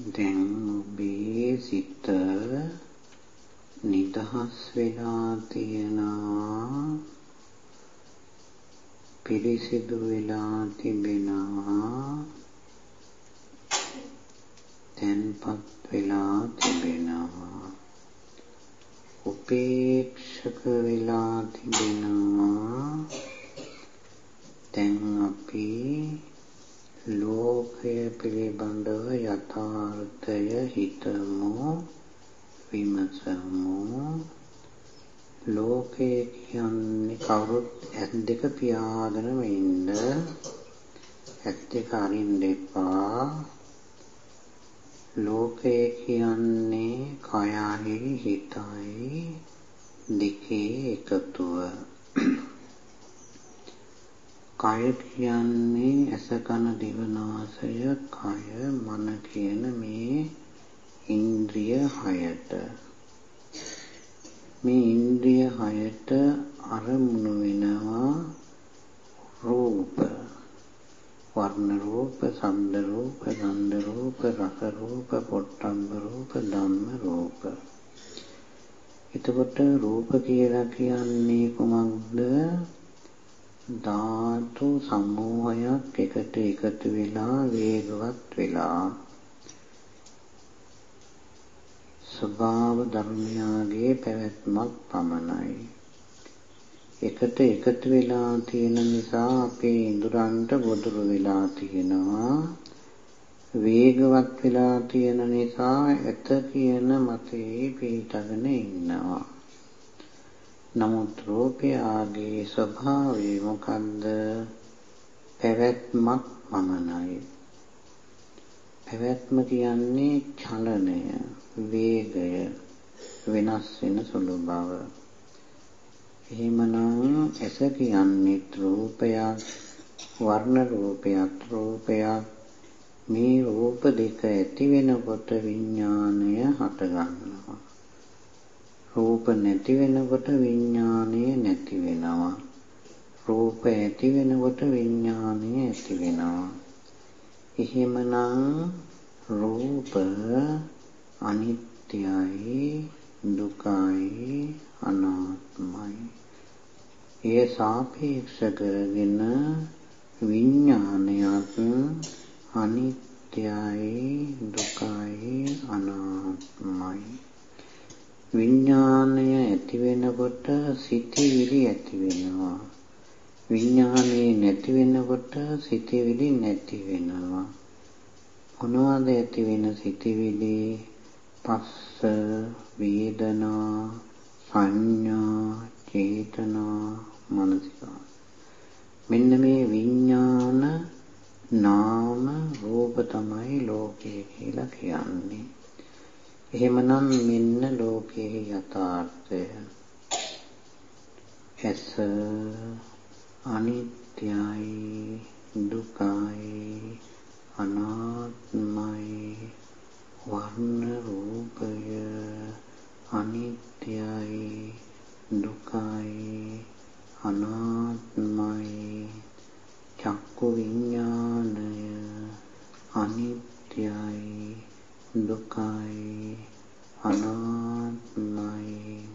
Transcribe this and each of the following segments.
දැන් ඔබේ සිත නිදහස් වෙලා තියෙනවා. පිරිසිදු වෙලා තිබෙනවා. තැන්පත් වෙලා තිබෙනවා. උපේක්ෂක වෙලා තිබෙනවා. දැන් අපි ලෝකය පිළිබඳව යථාර්ථය හිතමු විමසමු. ලෝකය කියන්නේ කවුරුත් ඇස් දෙක පියාගෙනම ඉන්න ඇස් දෙක අරින්න එපා. ලෝකය කියන්නේ කයයි හිතයි දෙකේ එකතුව. කය කියන්නේ ඇස කන දිව නාසය කය මන කියන මේ ඉන්ද්‍රිය හයට මේ ඉන්ද්‍රිය හයට අරමුණු වෙනවා රූප වර්ණ රූප, ශබ්ද රූප, ගන්ධ රූප, රස රූප, පොට්ටම්බ රූප, ධම්ම රූප. එතකොට රූප කියලා කියන්නේ කොමක්ද? ධාතු සමූහයක් එකට එකතු වෙලා වේගවත් වෙලා ස්වභාව ධර්මයාගේ පැවැත්මක් පමණයි. එකට එකතු වෙලා තියෙන නිසා අපේ ඉඳුරන්ට ගොදුරු වෙලා තියෙනවා. වේගවත් වෙලා තියෙන නිසා ඇත කියන මතේ පිටගෙන ඉන්නවා. නමුත් රූපයාගේ ස්වභාවය මොකන්ද? පැවැත්මක් පමණයි. පැවැත්ම කියන්නේ චලනය, වේගය, වෙනස් වෙන සුළු බව. එහෙමනම් ඇස කියන්නේ රූපයක්, වර්ණ රූපයක්, රූපයක් මේ රූප දෙක ඇති වෙනකොට විඥාණය හට ගන්නවා. රූප නැති වෙනකොට විඥානය නැති වෙනවා. රූප ඇති වෙනකොට විඥානය ඇති වෙනවා. එහෙමනම් රූප අනිත්‍යයි දුකයි අනාත්මයි. ඒ සාපේක්ෂ කරගෙන විඥානයත් අනිත්‍යයි දුකයි අනාත්මයි. විඥාණය ඇති වෙනකොට සිතිවිලි ඇති වෙනවා. විඥානේ නැති වෙනකොට සිතිවිලි නැති වෙනවා. මොනවද ඇති වෙන සිතිවිලි? පස්ස, වේදනා, සංඥා, චේතනා, මනසිකා. මෙන්න මේ විඥාන නාම රූප තමයි ලෝකය කියලා කියන්නේ. එහෙමනම් මෙන්න ලෝකයේ යථාර්ථය. ඇස අනිත්‍යයි දුකයි අනාත්මයි වර්ණ රූපය අනිත්‍යයි දුකයි අනාත්මයි චක්කු විඥානය අනිත්‍යයි දුකයි. අනාත්මයි.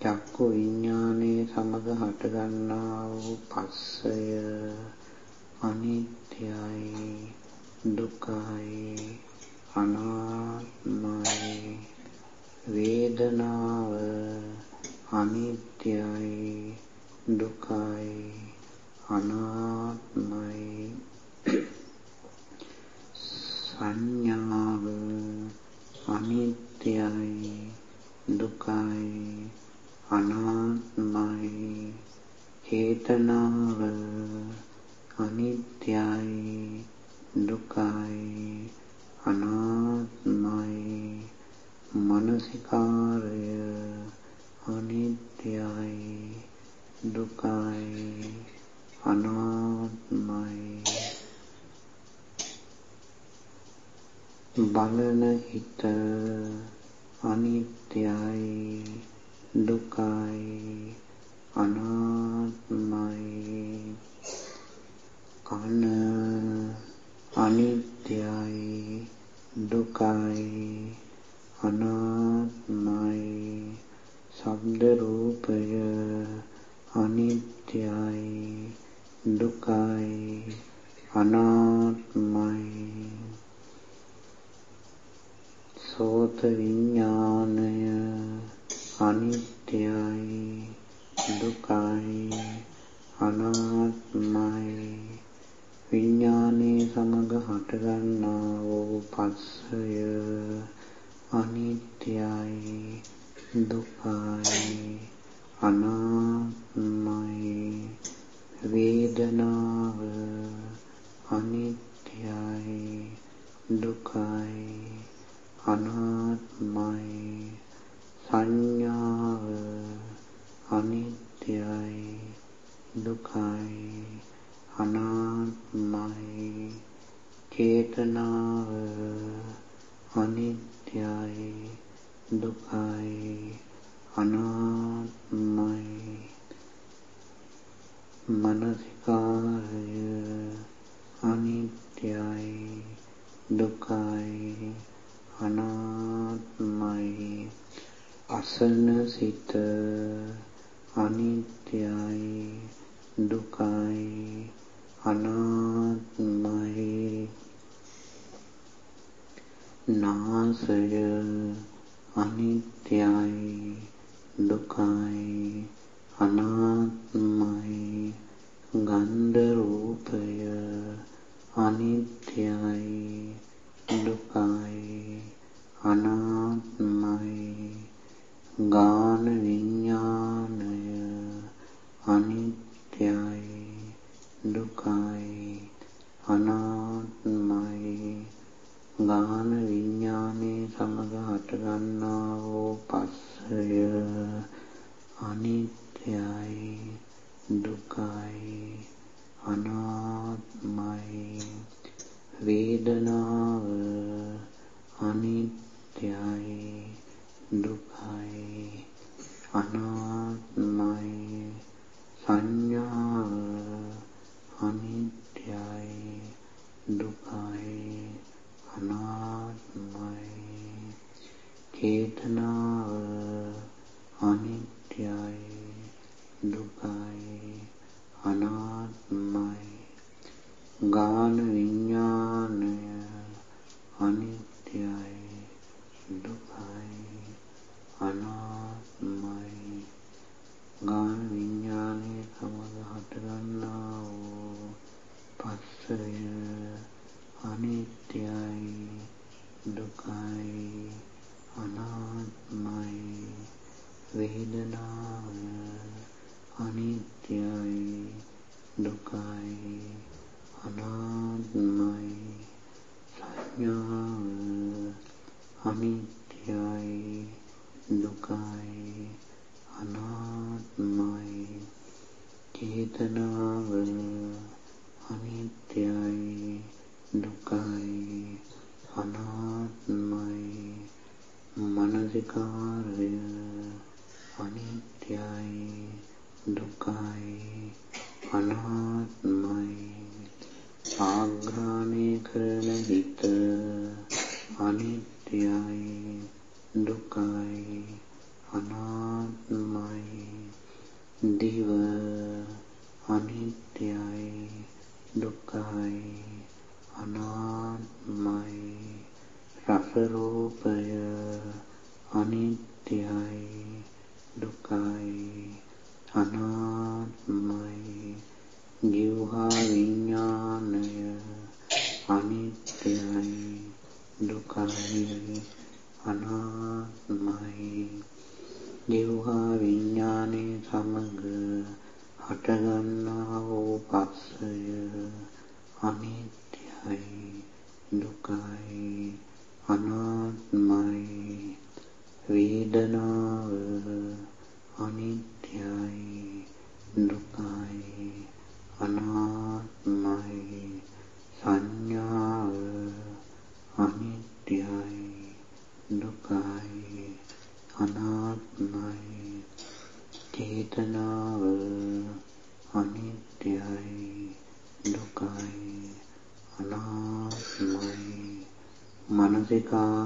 චක්කු විඥානයේ සමග හටගන්නා වූ පස්සය අනිත්‍යයි. දුකයි. අනාත්මයි. වේදනාව අනිත්‍යයි. දුකයි. අනාත්මයි. සංඥාව අනිත්‍යයි දුකයි අනාත්මයි චේතනාව අනිත්‍යයි දුකයි අනාත්මයි මනසිකාරය අනිත්‍යයි දුකයි අනාත්මයි. බලන හිත අනිත්‍යයි දුකයි අනාත්මයි. කන අනිත්‍යයි දුකයි අනාත්මයි. ශබ්ද රූපය අනිත්‍යයි දුකයි අනාත්මයි. සෝත විඥානය අනිත්‍යයි දුකයි අනාත්මයි. විඥානයේ සමග හටගන්නා වූ පස්සය අනිත්‍යයි දුකයි අනාත්මයි. වේදනාව අනිත්‍යයි දුකයි. අනාත්මයි. සංඥාව අනිත්‍යයි. දුකයි. අනාත්මයි. චේතනාව අනිත්‍යයි. දුකයි. අනාත්මයි. මනසිකාය අනිත්‍යයි. දුකයි. අනාත්මයි. අසන සිත අනිත්‍යයි. දුකයි. අනාත්මයි. නාසය අනිත්‍යයි. මනසිකාරය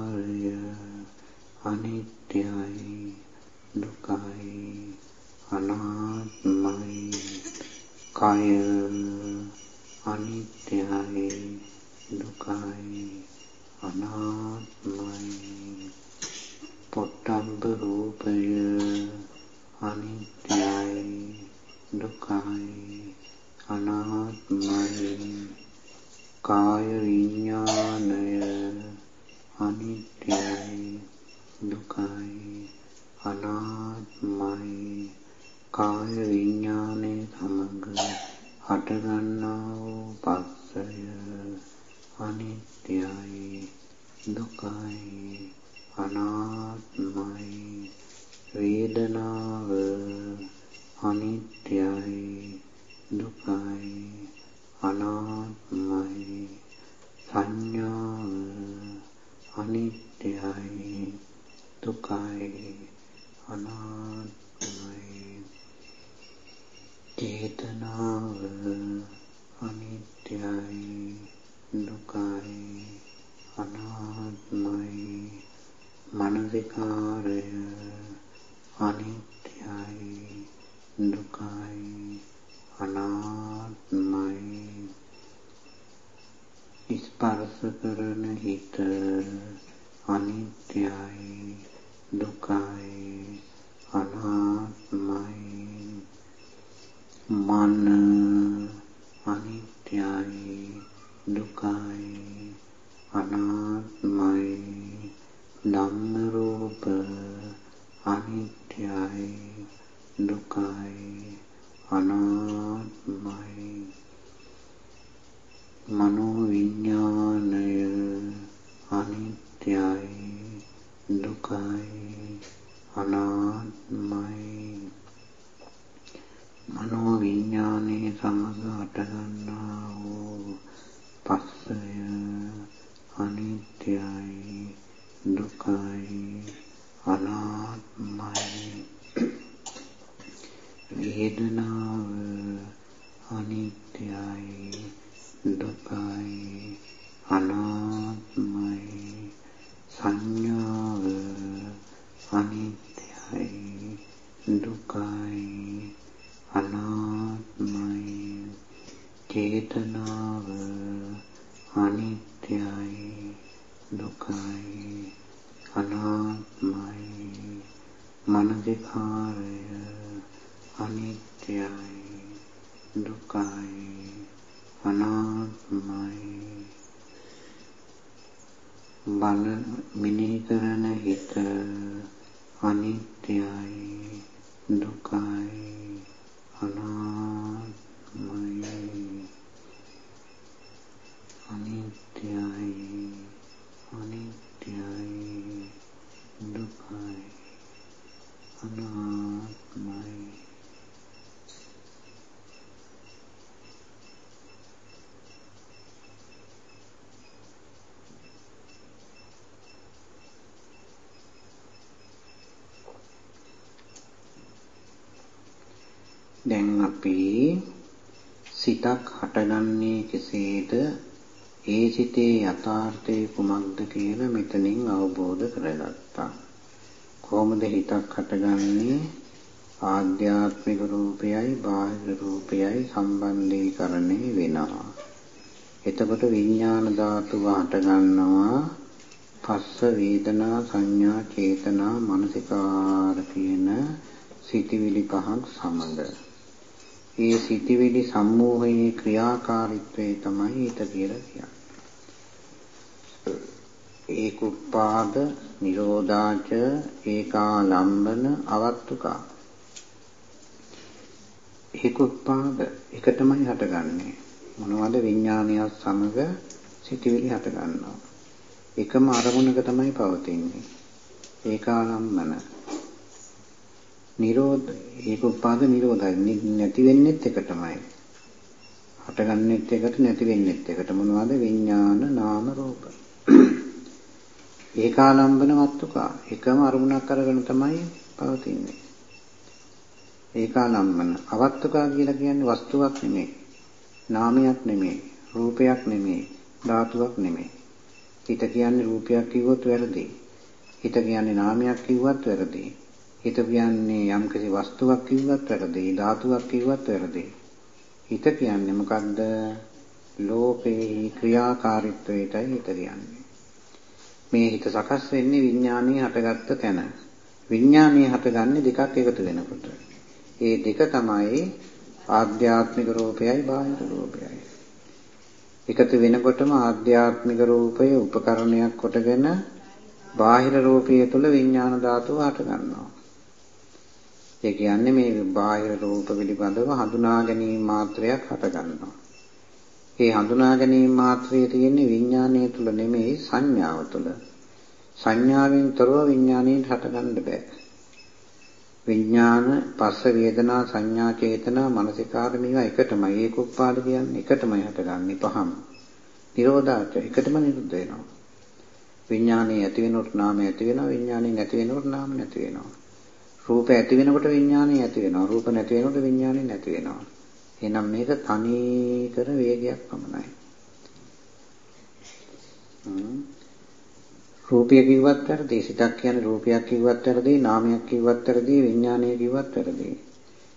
අනිත්‍යයි දුකයි අනාත්මයි වේදනාව අනිත්‍යයි දුකයි අනාත්මයි සංඥාව අනිත්‍යයි දුකයි අනාත්මයි. චේතනාව අනිත්‍යයි. දුකයි අනාත්මයි මනසිකාරය අනිත්‍යයි දුකයි අනාත්මයි. ස්පර්ශ කරන හිත අනිත්‍යයි දුකයි අනාත්මයි. මන අනිත්‍යයි දුකයි අනාත්මයි ධම්ම රූප අනිත්‍යයි දුකයි අනාත්මයි. මනෝ විඥානය අනිත්‍යයි දුකයි අනාත්මයි. මනෝ විඥානයේ සමග හටගන්නා වූ පස්සය අනිත්‍යයි දුකයි අනාත්මයි. වේදනාව අනිත්‍යයි දුකයි අනාත්මයි. සංඥාව අනිත්‍යයි දුකයි අනාත්මයි. චේතනාව අනිත්‍යයි දුකයි අනාත්මයි මනසිකාරය අනිත්‍යයි දුකයි අනාත්මයි. බල මිනී කරන හිත අනිත්‍යයි දුකයි අනාත්මයි අනිත්‍යයි අනිත්‍යයි දුකයි අනාත්මයි දැන් අපි සිතක් හටගන්නේ කෙසේද ඒ සිතේ යථාර්ථය කුමක්ද කියලා මෙතනින් අවබෝධ කරගත්තා. කොහොමද හිතක් හටගන්නේ? ආධ්‍යාත්මික රූපයයි බාහිර රූපයයි සම්බන්ධීකරණය වෙනවා. එතකොට විඥාන ධාතුව හටගන්නවා පස්ස වේදනා සංඥා චේතනා මනසිකාර කියන සිතිවිලි පහක් සමග ඒ සිටිවිලි සම්මෝහයේ ක්‍රියාකාරීත්වය තමයි හිත කියලා කියන්නේ. ඒකුප්පාද නිරෝධාච ඒකාලම්බන අවත්තුකා. ඒකුප්පාද එක තමයි හටගන්නේ. මොනවද විඥානයත් සමග සිටිවිලි හටගන්නවා. එකම අරමුණක තමයි පවතින්නේ. ඒකාලම්බන නිරෝධ ඒක උපාද නිරෝධයි නැති වෙන්නෙත් එකටමයි හටගන්නෙත් එකට නැති වෙන්නෙත් එකට මොනවද විඥාන නාම රූප ඒකාලම්බන වත්තුකා එකම අරමුණක් අරගෙන තමයි පවතින්නේ ඒකාලම්බන අවත්තුකා කියලා කියන්නේ වස්තුවක් නෙමෙයි නාමයක් නෙමෙයි රූපයක් නෙමෙයි ධාතුවක් නෙමෙයි හිත කියන්නේ රූපයක් කිව්වොත් වැරදි. හිත කියන්නේ නාමයක් කිව්වත් වැරදි. හිත කියන්නේ යම්කිසි වස්තුවක් කිව්වත් වැරදි. ධාතුවක් කිව්වත් වැරදි. හිත කියන්නේ මොකද්ද? ලෝකේ ක්‍රියාකාරීත්වයටයි හිත කියන්නේ. මේ හිත සකස් වෙන්නේ විඥානයේ හටගත්ත තැන. විඥානයේ හටගන්නේ දෙකක් එකතු වෙනකොට. ඒ දෙක තමයි ආධ්‍යාත්මික රූපයයි බාහිර රූපයයි. එකතු වෙනකොටම ආධ්‍යාත්මික රූපය උපකරණයක් කොටගෙන බාහිර රූපය තුළ විඥාන ධාතුව හට ගන්නවා. ඒ කියන්නේ මේ බාහිර රූප පිළිබඳව හඳුනා ගැනීම මාත්‍රයක් හට ගන්නවා. ඒ හඳුනා ගැනීම මාත්‍රයේ තියෙන්නේ විඥානයේ තුල නෙමෙයි සංඥාව තුල. සංඥාවෙන් තොරව විඥාණයෙන් හටගන්න බෑ. විඥාන පස්ස වේදනා සංඥා චේතනා මනසිකාර මේවා එකටමයි ඒක උපාද කියන්නේ එකටමයි හටගන්නේ පහම. නිරෝධාච එකටම නිරුද්ධ වෙනවා. විඥානේ ඇති වෙනකොට නාමය ඇති වෙනවා විඥානේ නැති වෙනකොට නාම නැති වෙනවා. රූප ඇති වෙනකොට විඥානේ ඇති වෙනවා රූප නැති වෙනකොට විඥානේ නැති වෙනවා. එහෙනම් මේක තනි කර වේගයක් පමණයි. රූපය කිව්වත් වැරදි, සිතක් කියන්නේ රූපයක් කිව්වත් වැරදි, නාමයක් කිව්වත් වැරදි, විඥානය කිව්වත් වැරදි.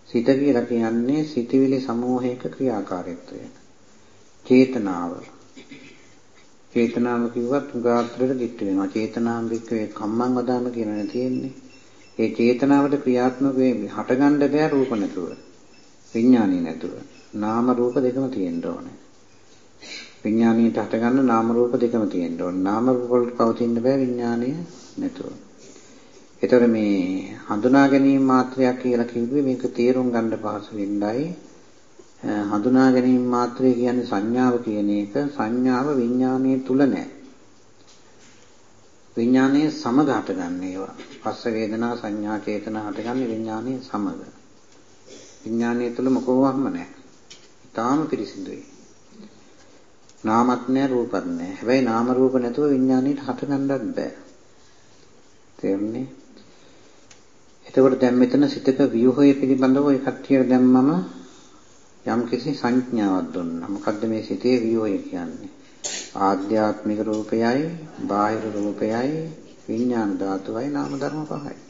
සිත කියලා කියන්නේ සිතවිලි සමූහයක ක්‍රියාකාරීත්වය. චේතනාව. චේතනාව කිව්වත් උගාත්‍රයට දිට්ඨ වෙනවා. චේතනාම් වික්කේ කම්මං වදාම කියනනේ තියෙන්නේ. ඒ චේතනාවට ක්‍රියාත්මක වෙන්නේ හටගන්න බෑ රූප නැතුව. විඥානේ නැතුව. නාම රූප දෙකම තියෙන්න ඕනේ. විඥාණයට හටගන්න නාම රූප දෙකම තියෙන්න ඕනේ. නාම රූප වලට පවතින්න බෑ විඥාණය නැතුව. ඒතර මේ හඳුනා ගැනීම මාත්‍රයක් කියලා කිව්වේ මේක තේරුම් ගන්න පහසු වෙන්නයි. හඳුනා ගැනීම මාත්‍රය කියන්නේ සංඥාව කියන එක සංඥාව විඥානයේ තුල නැහැ. විඥානයේ සමග හටගන්න ඒවා. පස්ස වේදනා සංඥා චේතනා හටගන්නේ විඥානයේ සමග. විඥානයේ තුල මොකවත්ම නැහැ. ඊටාම පිරිසිදුයි. නාමත් නැහැ රූපත් නැහැ. හැබැයි නාම රූප නැතුව විඥාණයට හටගන්නත් බෑ. තේරුණේ? එතකොට දැන් මෙතන සිතක ව්‍යුහය පිළිබඳව ඔය කට්ටියට දැම්මම යම් කිසි සංඥාවක් දුන්නා. මොකද්ද මේ සිතේ ව්‍යුහය කියන්නේ? ආධ්‍යාත්මික රූපයයි, බාහිර රූපයයි, විඥාන ධාතුවයි නාම ධර්ම පහයි.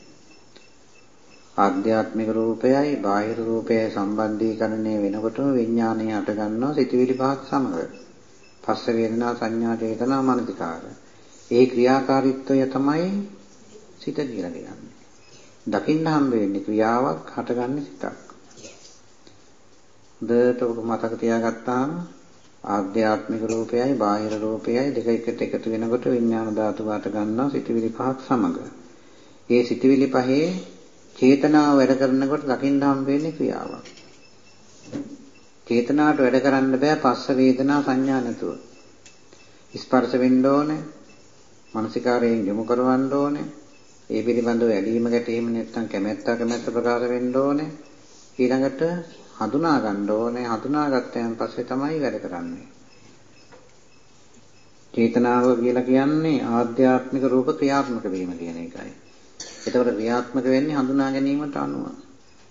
ආධ්‍යාත්මික රූපයයි, බාහිර රූපයයි සම්බන්ධීකරණය වෙනකොටම විඥානය හට ගන්නවා සිතවිලි පහක් සමග. පස්ස වේදනා සංඥා චේතනා මනසිකාර. ඒ ක්‍රියාකාරීත්වය තමයි සිත කියලා කියන්නේ. දකින්න හම්බ වෙන්නේ ක්‍රියාවක් හටගන්නේ සිතක්. දෙයට ඔබ මතක තියාගත්තාම ආධ්‍යාත්මික රූපයයි බාහිර රූපයයි දෙක එකට එකතු වෙනකොට විඥාන ධාතු වාට ගන්නවා සිතවිලි පහක් සමග. ඒ සිතවිලි පහේ චේතනාව වැඩ කරනකොට දකින්න හම්බ වෙන්නේ ක්‍රියාවක්. චේතනාවට වැඩ කරන්න බෑ පස්ස වේදනා සංඥා නැතුව. ස්පර්ශ වෙන්න ඕනේ. මානසිකාරයෙන් යොමු කරවන්න ඕනේ. ඒ පිළිබඳව ඇලීම ගැටීම නැත්තම් කැමැත්ත කැමැත්ත ප්‍රකාශ වෙන්න ඕනේ. ඊළඟට හඳුනා ගන්න ඕනේ. හඳුනාගත්තයන් පස්සේ තමයි වැඩ කරන්නේ. චේතනාව කියලා කියන්නේ ආධ්‍යාත්මික රූප ක්‍රියාත්මක වීම කියන එකයි. එතකොට ක්‍රියාත්මක වෙන්නේ හඳුනා ගැනීමට අනුව.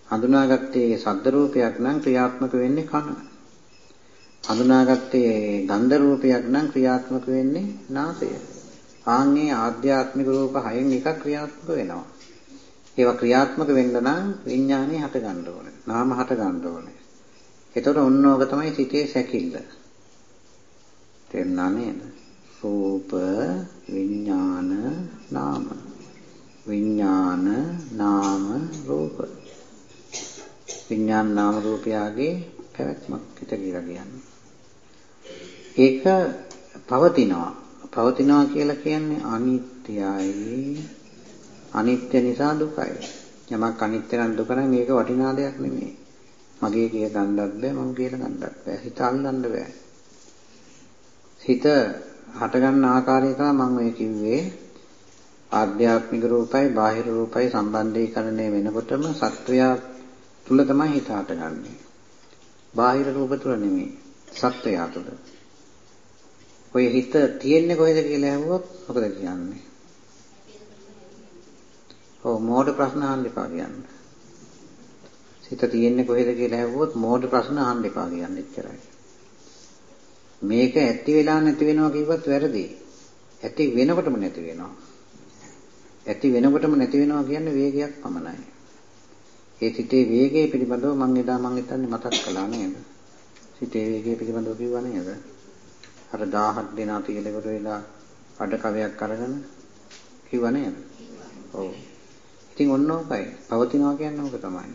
හඳුනාගත්තේ සද්ද රූපයක් නම් ක්‍රියාත්මක වෙන්නේ කන. හඳුනාගත්තේ ගන්ධ රූපයක් නම් ක්‍රියාත්මක වෙන්නේ නාසය. ආන්ගේ ආධ්‍යාත්මික රූප හයෙන් එකක් ක්‍රියාත්මක වෙනවා. ඒවා ක්‍රියාත්මක වෙන්න නම් විඥානේ හට ගන්න ඕනේ. නාම හට ගන්න ඕනේ. එතකොට ඔන්නෝග තමයි සිතේ සැකිල්ල. තේරුණා නේද? රූප විඥාන නාම විඥාන නාම රූප විඥාන නාම රූපයගේ පැවැත්මක් හිත කියලා කියන්නේ. ඒක පවතිනවා. පවතිනවා කියලා කියන්නේ අනිත්‍යයි. අනිත්‍ය නිසා දුකයි. යමක් අනිත්‍ය නම් දුක නම් මේක වටිනා දෙයක් නෙමෙයි. මගේ කිය ගන්නත් බෑ මම කියලා ගන්නත් බෑ. හිත අල්ලන්න බෑ. හිත හටගන්න ආකාරය තමයි මම ඔය කිව්වේ. ආධ්‍යාත්මික රූපයි බාහිර රූපයි සම්බන්ධීකරණය වෙනකොටම සත්වයා තුල තමයි හිත හටගන්නේ. බාහිර රූප තුල නෙමෙයි. සත්වයා තුල. ඔය හිත තියෙන්නේ කොහෙද කියලා අහුවොත් මොකද කියන්නේ? ඔව් මෝඩ ප්‍රශ්න අහන්න එපා කියන්නේ. හිත තියෙන්නේ කොහෙද කියලා අහුවොත් මෝඩ ප්‍රශ්න අහන්න එපා කියන්නේ එච්චරයි. මේක ඇති වෙලා නැති වෙනවා කිව්වත් වැරදි. ඇති වෙනකොටම නැති වෙනවා. ඇති වෙනකොටම නැති වෙනවා කියන්නේ වේගයක් පමණයි. ඒ සිතේ වේගය පිළිබඳව මම එදා මම හිතන්නේ මතක් කළා නේද? සිතේ වේගය පිළිබඳව කිව්වා නේද? අර 1000ක් දෙනා පිළිලෙකට වෙලා අඩ කවයක් අරගෙන කිව්වා නේද? ඔව්. ඉතින් ඔන්න ඕකයි. පවතිනවා කියන්නේ ඕක තමයි.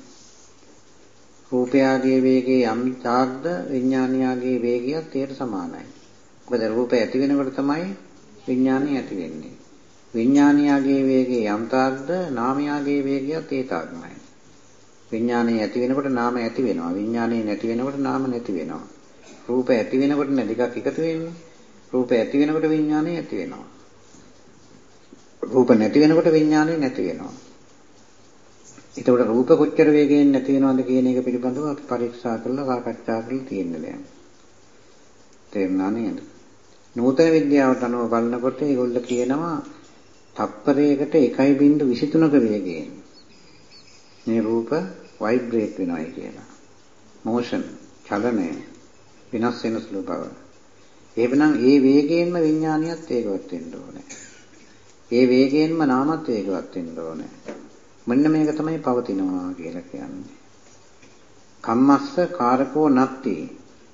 රූපයාගේ වේගය යම් තාක්ද විඥානයාගේ වේගයත් ඒට සමානයි. මොකද රූපය ඇති වෙනකොට තමයි විඥානය ඇති වෙන්නේ. විඥානයාගේ වේගය යම් තාක්ද නාමයාගේ වේගයත් ඒ තාක්මයි. විඥානය ඇති වෙනකොට නාම ඇති වෙනවා. විඥානය නැති වෙනකොට නාම නැති වෙනවා. රූප ඇති වෙනකොට නේ දෙකක් එකතු වෙන්නේ. රූප ඇති වෙනකොට විඥානය ඇති වෙනවා. රූප නැති වෙනකොට විඥානය නැති වෙනවා. එතකොට රූප කොච්චර වේගයෙන් නැති වෙනවද කියන එක පිළිබඳව අපි පරීක්ෂා කරලා සාකච්ඡා කරලා තියෙන්න දැන්. තේරුණා නේද? නූතන විද්‍යාවට අනුව බලනකොට ඒගොල්ල කියනවා තප්පරයකට 1.23ක වේගයෙන් මේ රූප ভাইබ්‍රේට් වෙනවායි කියලා. මෝෂන් චලනය වෙනස් වෙන සුළු බව. එහෙමනම් ඒ වේගයෙන්ම විඥානියත් ඒකවත් වෙන්න ඕනේ. ඒ වේගයෙන්ම නාමත් ඒකවත් වෙන්න ඕනේ. මෙන්න මේක තමයි පවතිනවා කියලා කියන්නේ. කම්මස්ස කාරකෝ නත්ති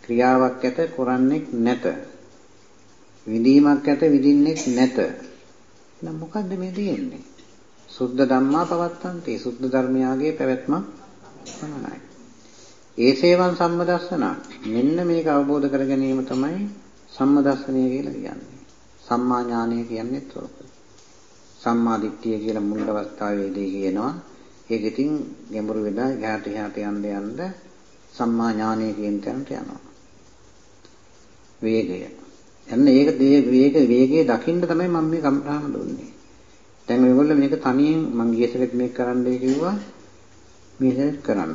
ක්‍රියාවක් ඇත කරන්නේ නැත. විදීමක් ඇත විදින්නෙත් නැත. නම් මොකද්ද මේ තියෙන්නේ? සුද්ධ ධම්මා පවත්තන්ති. සුද්ධ ධර්මයාගේ පැවැත්ම පමණයි. ඒසේවන් සම්මදස්සන මෙන්න මේක අවබෝධ කර ගැනීම තමයි සම්මදස්සනය කියලා කියන්නේ. සම්මා ඥානය කියන්නේ ඒක. සම්මා දිට්ඨිය කියලා මුල් අවස්ථාවේදී කියනවා. ඒක ඉතින් ගැඹුරු වෙලා ඝාට ඝාට යන්න යන්න සම්මා ඥානය කියන තැනට යනවා. වේගය. එන්න ඒක වේග වේගයේ දකින්න තමයි මම මේ කම්ප්‍රාණ දුන්නේ. දැන් මේගොල්ලෝ මේක තනියෙන් මං ගිය සැරේත් මේක කරන්නයි කිව්වා. මේක කරන්න.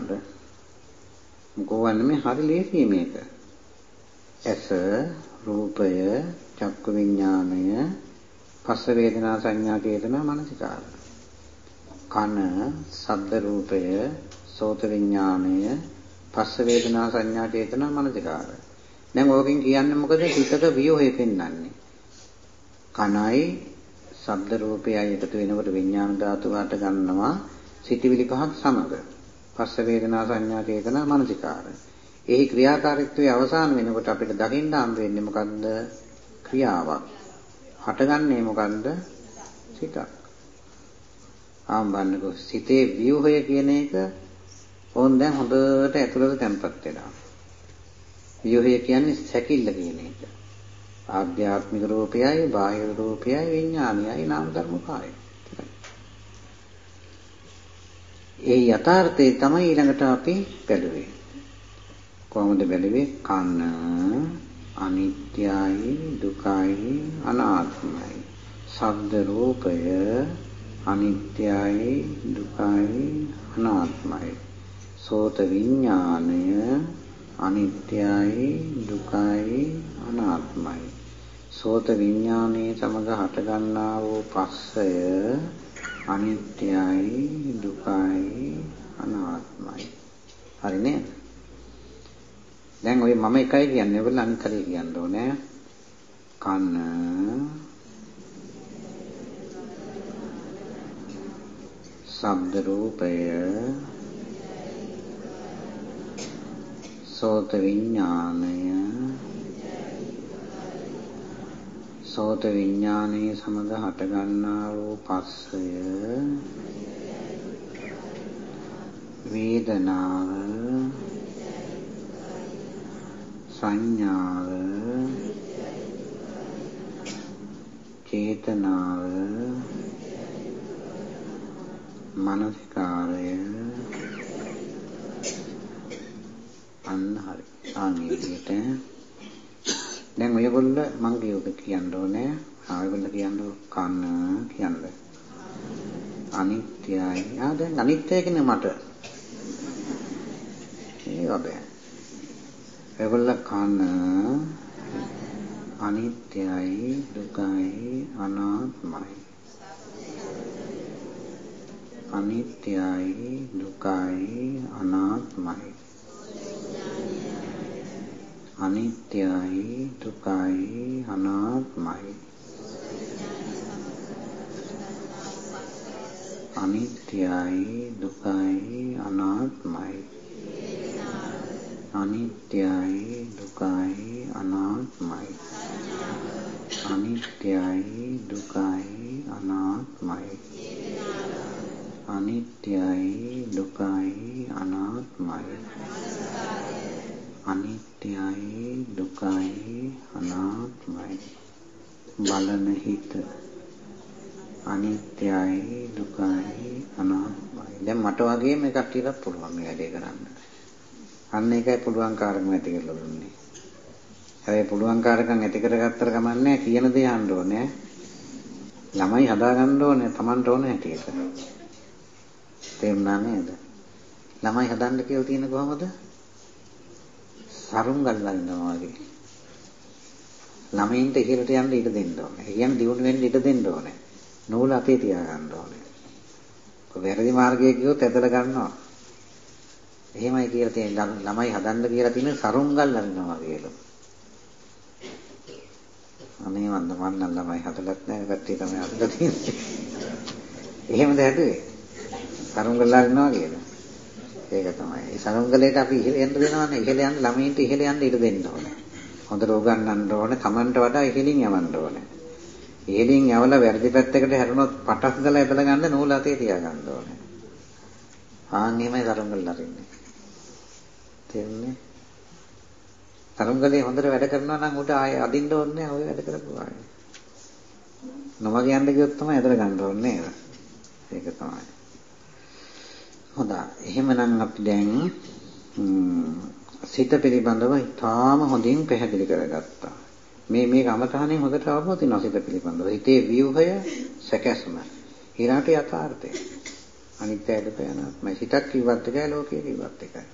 මොකෝ වන්නේ මේ හරි ලේසි මේක. ඇස, රූපය, චක්කු විඥානය, පස්ස වේදනා සංඥා චේතනා මනසිකාර. කන, ශබ්ද රූපය, සෝත විඥානය, පස්ස වේදනා සංඥා චේතනා මනසිකාර. දැන් ඕකෙන් කියන්නේ මොකද? හිතක වියෝහය පෙන්වන්නේ. කනයි ශබ්ද රූපයයි එකතු වෙනකොට විඥාන ධාතු වට ගන්නවා සිටිවිලි පහක් සමග. පස්ස වේදනා සංඥා චේතනා මනසිකාර. එහි ක්‍රියාකාරීත්වයේ අවසාන වෙනකොට අපිට දකින්න හම් වෙන්නේ මොකද්ද? ක්‍රියාවක්. හටගන්නේ මොකද්ද? සිතක්. ආම්බන්නකො සිතේ ව්‍යුහය කියන එක ඕන් දැන් හොඳට ඇතුළට තැම්පත් වෙනවා. ව්‍යුහය කියන්නේ සැකිල්ල කියන එක. ආධ්‍යාත්මික රූපයයි බාහිර රූපයයි විඥානයයි නාම ධර්ම කායයි. ඒ යථාර්ථය තමයි ඊළඟට අපි බැලුවේ. කොහොමද බැලුවේ? කන අනිත්‍යයි දුකයි අනාත්මයි. ශබ්ද රූපය අනිත්‍යයි දුකයි අනාත්මයි. සෝත විඥානය අනිත්‍යයි දුකයි අනාත්මයි. සෝත විඥානයේ සමග හටගන්නා වූ පස්සය අනිත්‍යයි දුකයි අනාත්මයි. හරි නේද? දැන් ඔය මම එකයි කියන්නේ ඔයගොල්ලෝ අනිත් හරිය කියන්න ඕනේ. කන ශබ්ද රූපය සෝත විඥානය සෝත විඥානයේ සමග හටගන්නා වූ පස්සය. වේදනාව. සංඥාව. චේතනාව. මනසිකාරය. අන්න හරි ආන්නේ විදිහට දැන් ඔයගොල්ල මං කියෝක කියන්න ඕනේ. ආ ඔයගොල්ල කියන්න කන කියන්න. අනිත්‍යයි. ආ දැන් අනිත්‍ය කියන්නේ මට. ඒ වගේ. ඔයගොල්ල කන අනිත්‍යයි දුකයි අනාත්මයි. අනිත්‍යයි දුකයි අනාත්මයි. අනිත්‍යයි දුකයි අනාත්මයි. අනිත්‍යයි දුකයි අනාත්මයි. අනිත්‍යයි දුකයි අනාත්මයි. අනිත්‍යයි දුකයි අනාත්මයි. අනිත්‍යයි දුකයි අනාත්මයි. අනිත්‍යයි දුකයි අනාත්මයි බලන හිත අනිත්‍යයි දුකයි අනාත්මයි. දැන් මට වගේ මේ කට්ටියට පුළුවන් මේ වැඩේ කරන්න. අන්න ඒකයි පුළුවන් කාර්යම ඇති කරලා දුන්නේ. හැබැයි පුළුවන් කාර්යකම් ඇති කරගත්තට කමන්නේ කියන දේ අහන්න ඕනේ. ළමයි හදාගන්න ඕනේ Tamanට ඕන හැටියට. තේරුණා නේද? ළමයි හදන්න කියලා තියෙන කොහමද? සරුංගල් ලන්නවා වගේ. ළමයින්ට ඉහළට යන්න ඉඩ දෙන්න ඕනේ. ඒ කියන්නේ දියුණු වෙන්න ඉඩ දෙන්න ඕනේ. නූල අපේ තියාගන්න ඕනේ. වැරදි මාර්ගයේ ගියොත් ඇදලා ගන්නවා. එහෙමයි කියලා තියෙන ළමයි හදන්න කියලා තියෙන සරුංගල් අරිනවා කියලා. අනේ මන්ද මන්න ළමයි හදලත් නැහැ පැත්තේ තමයි හදලා තියෙන්නේ. එහෙමද හැදුවේ? සරුංගල් අරිනවා කියලා. ඒක තමයි. ඒ සරුංගලයට අපි ඉහළ යන්න දෙනවනේ. ඉහළ යන්න ළමයින්ට ඉහළ යන්න ඉඩ දෙන්න ඕනේ. හොඳට උගන්වන්න ඕනේ. Tamanට වඩා ඉහළින් යවන්න ඕනේ. ඉහළින් යවලා වැරදි පැත්තකට හැරුණොත් පටස් ගලා ඇදලා ගන්න නූල අතේ තියාගන්න ඕනේ. ආන් එහෙමයි තරංගල් අරින්නේ. තේරුණේ? තරංගලේ හොඳට වැඩ කරනවා නම් උඩ ආයේ අදින්න ඕනේ ඔය වැඩ කරපුවා. නොමග යන්න ගියොත් තමයි ඇදලා ගන්න ඕනේ නේද? ඒක තමයි. හොඳයි. එහෙමනම් අපි දැන් සිත පිළිබඳව ඉතාම හොඳින් පැහැදිලි කරගත්තා. මේ මේ ගමතහනේ හොඳට අවබෝධ වෙනවා සිත පිළිබඳව. හිතේ ව්‍යුහය සැකැස්ම. ඊළාට යථාර්ථය. අනිත්‍ය දුක යනාත්මයි. සිතක් කිව්වත් එකයි ලෝකේ කිව්වත් එකයි.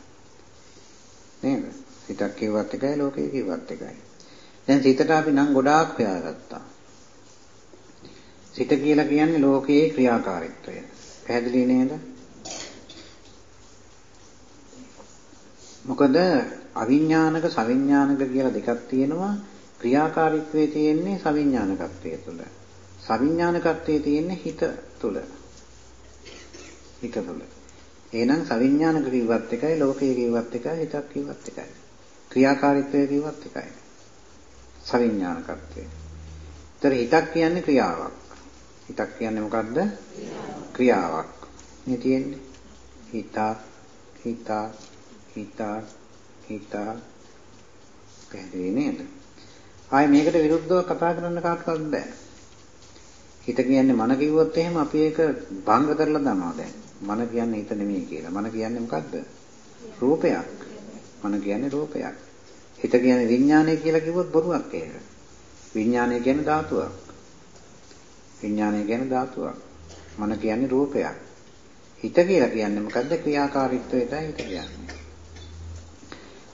නේද? සිතක් කිව්වත් එකයි ලෝකේ කිව්වත් එකයි. දැන් සිතට අපි නම් ගොඩාක් හොයාගත්තා. සිත කියලා කියන්නේ ලෝකයේ ක්‍රියාකාරීත්වය. පැහැදිලි නේද? මොකද අවිඥානික සවිඥානික කියලා දෙකක් තියෙනවා. ක්‍රියාකාරීත්වයේ තියෙන්නේ සවිඥානිකත්වයේ තුල. සවිඥානිකත්වයේ තියෙන්නේ හිත තුල. හිත තුල. එහෙනම් සවිඥානික කිව්වත් එකයි ලෝකයේ කිව්වත් එකයි හිතක් කිව්වත් එකයි. ක්‍රියාකාරීත්වයේ කිව්වත් එකයි. සවිඥානිකත්වය. ඒතර හිතක් කියන්නේ ක්‍රියාවක්. හිතක් කියන්නේ මොකද්ද? ක්‍රියාවක්. මේ තියෙන්නේ. හිතා හිතා හිතා හිතා පැහැදිලි නේද? ආයේ මේකට විරුද්ධව කතා කරන්න කාටවත් බෑ. හිත කියන්නේ මන කිව්වොත් එහෙම අපි ඒක භංග කරලා දානවා දැන්. මන කියන්නේ හිත නෙමෙයි කියලා. මන කියන්නේ මොකද්ද? රූපයක්. මන කියන්නේ රූපයක්. හිත කියන්නේ විඥානය කියලා කිව්වොත් බොරුවක් ඒක. විඥානය කියන්නේ ධාතුවක්. විඥානය කියන්නේ ධාතුවක්. මන කියන්නේ රූපයක්. හිත කියලා කියන්නේ මොකද්ද? ක්‍රියාකාරීත්වයටයි හිත කියන්නේ.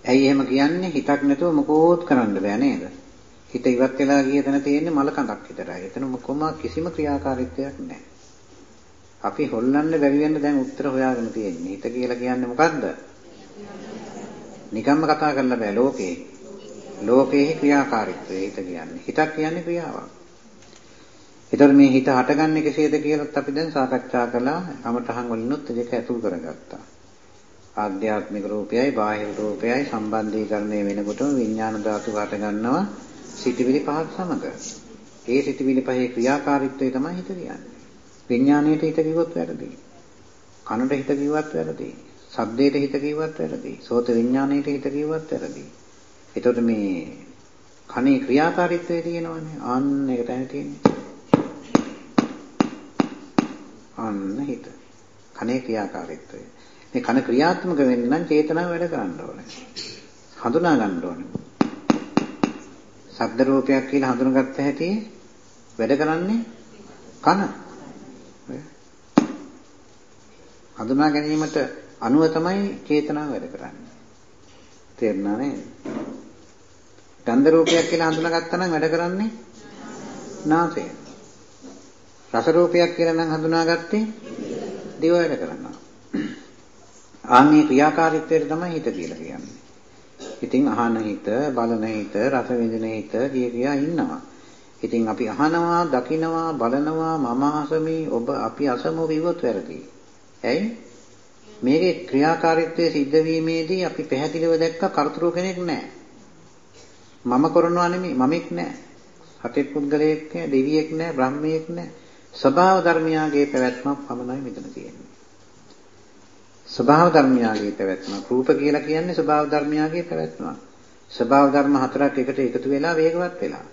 ඇයි එහෙම කියන්නේ? හිතක් නැතුව මොකෝත් කරන්න බෑ නේද? හිත ඉවත් වෙලා ගිය තැන තියෙන්නේ මල කඳක් විතරයි. එතන මොකම කිසිම ක්‍රියාකාරීත්වයක් නැහැ. අපි හොල්ලන්න බැරි වෙන්න දැන් උත්තර හොයාගෙන තියෙන්නේ. හිත කියලා කියන්නේ මොකද්ද? නිකම්ම කතා කරන්න බෑ ලෝකේ. ලෝකයේ ක්‍රියාකාරීත්වය හිත කියන්නේ. හිතක් කියන්නේ ක්‍රියාවක්. ඒතර මේ හිත හටගන්නේ කෙසේද කියලාත් අපි දැන් සාකච්ඡා කළා. අමතහන් වලිනුත් ඒක ඇතුල් කරගත්තා. ආධ්‍යාත්මික රූපයයි බාහිර රූපයයි සම්බන්ධීකරණය වෙනකොටම විඥාන ධාතු හට ගන්නවා සිටිවිලි පහක් සමග. ඒ සිටිවිලි පහේ ක්‍රියාකාරීත්වය තමයි හිත කියන්නේ. විඥාණයට හිත කිව්වොත් වැරදි. කනට හිත කිව්වත් වැරදි. ශබ්දයට හිත කිව්වත් වැරදි. සෝත විඥාණයට හිත කිව්වත් වැරදි. එතකොට මේ කනේ ක්‍රියාකාරීත්වය තියෙනවනේ. අන්න ඒක තමයි තියෙන්නේ. අන්න හිත. කනේ ක්‍රියාකාරීත්වය. මේ කන ක්‍රියාත්මක වෙන්න නම් චේතනාව වැඩ කරන්න ඕනේ. හඳුනා ගන්න ඕනේ. ශබ්ද රූපයක් කියලා හඳුනගත්ත හැටි වැඩ කරන්නේ කන. හඳුනා ගැනීමට අනුව තමයි චේතනාව වැඩ කරන්නේ. තේරුණා නේද? ගන්ධ රූපයක් කියලා හඳුනාගත්තා නම් වැඩ කරන්නේ නාසය. රස රූපයක් කියලා නම් හඳුනාගත්තේ දිව වැඩ කරනවා. ආන්නේ ක්‍රියාකාරීත්වයට තමයි හිත කියලා කියන්නේ. ඉතින් අහන හිත, බලන හිත, රස විඳින හිත කිය කියා ඉන්නවා. ඉතින් අපි අහනවා, දකිනවා, බලනවා, මම අසමි, ඔබ අපි අසමු විවොත් වැරදි. ඇයි? මේකේ ක්‍රියාකාරීත්වයේ සිද්ධ වීමේදී අපි පැහැදිලිව දැක්ක කර්තෘ කෙනෙක් නැහැ. මම කරනවා නෙමෙයි, මමෙක් නැහැ. හතෙක් පුද්ගලයෙක් නැහැ, දෙවියෙක් නැහැ, බ්‍රහ්මයෙක් නැහැ. ස්වභාව ධර්මයාගේ පැවැත්මක් පමණයි මෙතන තියෙන්නේ. ස්වභාව ධර්මයාගේ පැවැත්ම. රූප කියලා කියන්නේ ස්වභාව ධර්මයාගේ පැවැත්ම. ස්වභාව ධර්ම හතරක් එකට එකතු වෙලා වේගවත් වෙලා.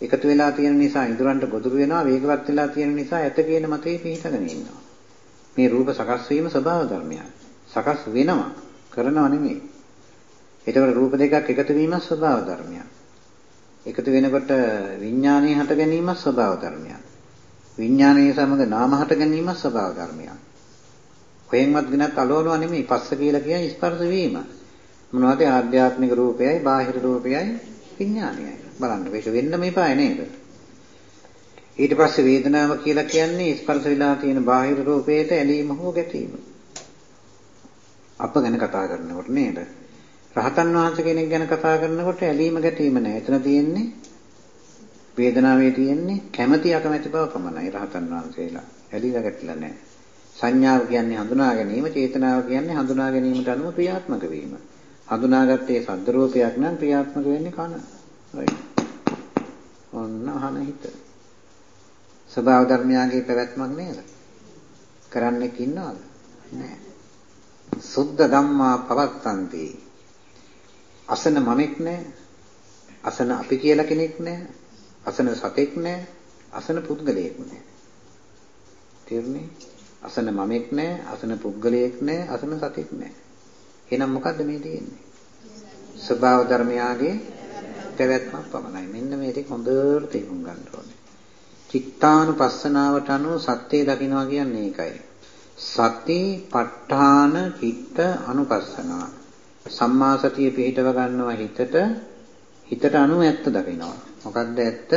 එකතු වෙලා තියෙන නිසා ඉදරන්ට ගොදුරු වෙනවා වේගවත් වෙලා තියෙන නිසා ඇත කියන මතේ පිහිටගෙන ඉන්නවා. මේ රූප සකස් වීම ස්වභාව ධර්මයක්. සකස් වෙනවා කරනව නෙමෙයි. ඒතකොට රූප දෙකක් එකතු වීම ස්වභාව ධර්මයක්. එකතු වෙනකොට විඥානයේ හට ගැනීම ස්වභාව ධර්මයක්. විඥානයේ සමග නාම හට ගැනීම ස්වභාව ධර්මයක්. කොහෙන්වත් ගිනත් අලවනවා නෙමෙයි පස්ස කියලා කියන්නේ ස්පර්ශ වීම. මොනවද ආධ්‍යාත්මික රූපයයි බාහිර රූපයයි විඥානයයි. බලන්න මේක වෙන්න මේපාය නේද? ඊට පස්සේ වේදනාව කියලා කියන්නේ ස්පර්ශ වෙලා තියෙන බාහිර රූපයට ඇලීම හෝ ගැටීම. අප ගැන කතා කරනකොට නේද? රහතන් වහන්සේ කෙනෙක් ගැන කතා කරනකොට ඇලීම ගැටීම නෑ. එතන තියෙන්නේ වේදනාවේ තියෙන්නේ කැමැති අකමැති බව පමණයි රහතන් වහන්සේලා. ඇලිලා ගැටිලා නෑ. සංඥාව කියන්නේ හඳුනා ගැනීම, චේතනාව කියන්නේ හඳුනා ගැනීමට අනුව ක්‍රියාත්මක වීම. හඳුනාගත්තේ සද්ද රූපයක් නම් ක්‍රියාත්මක වෙන්නේ කන. ඔන්න අහන හිත. ස්වභාව ධර්මයාගේ පැවැත්මක් නේද? කරන්නෙක් ඉන්නවද? නැහැ. සුද්ධ ධම්මා පවත්තන්ති. අසන මමෙක් නැහැ. අසන අපි කියලා කෙනෙක් නැහැ. අසන සතෙක් නැහැ. අසන පුද්ගලයෙක් නැහැ. තේරුණේ? අසන මමෙක් නැහැ, අසන පුද්ගලයෙක් නැහැ, අසන සතෙක් නැහැ. එහෙනම් මොකද්ද මේ තියෙන්නේ? ස්වභාව ධර්මයාගේ පැවැත්මක් පමණයි. මෙන්න මේ ටික හොඳට තේරුම් ගන්න ඕනේ. චිත්තානුපස්සනාවට අනුව සත්‍යය දකින්නවා කියන්නේ ඒකයි. සති ප ဋ ාණ චිත්ත අනුපස්සනාව. සම්මා සතිය පිහිටව ගන්නවා හිතට හිතට අනුව ඇත්ත දකින්නවා. මොකද්ද ඇත්ත?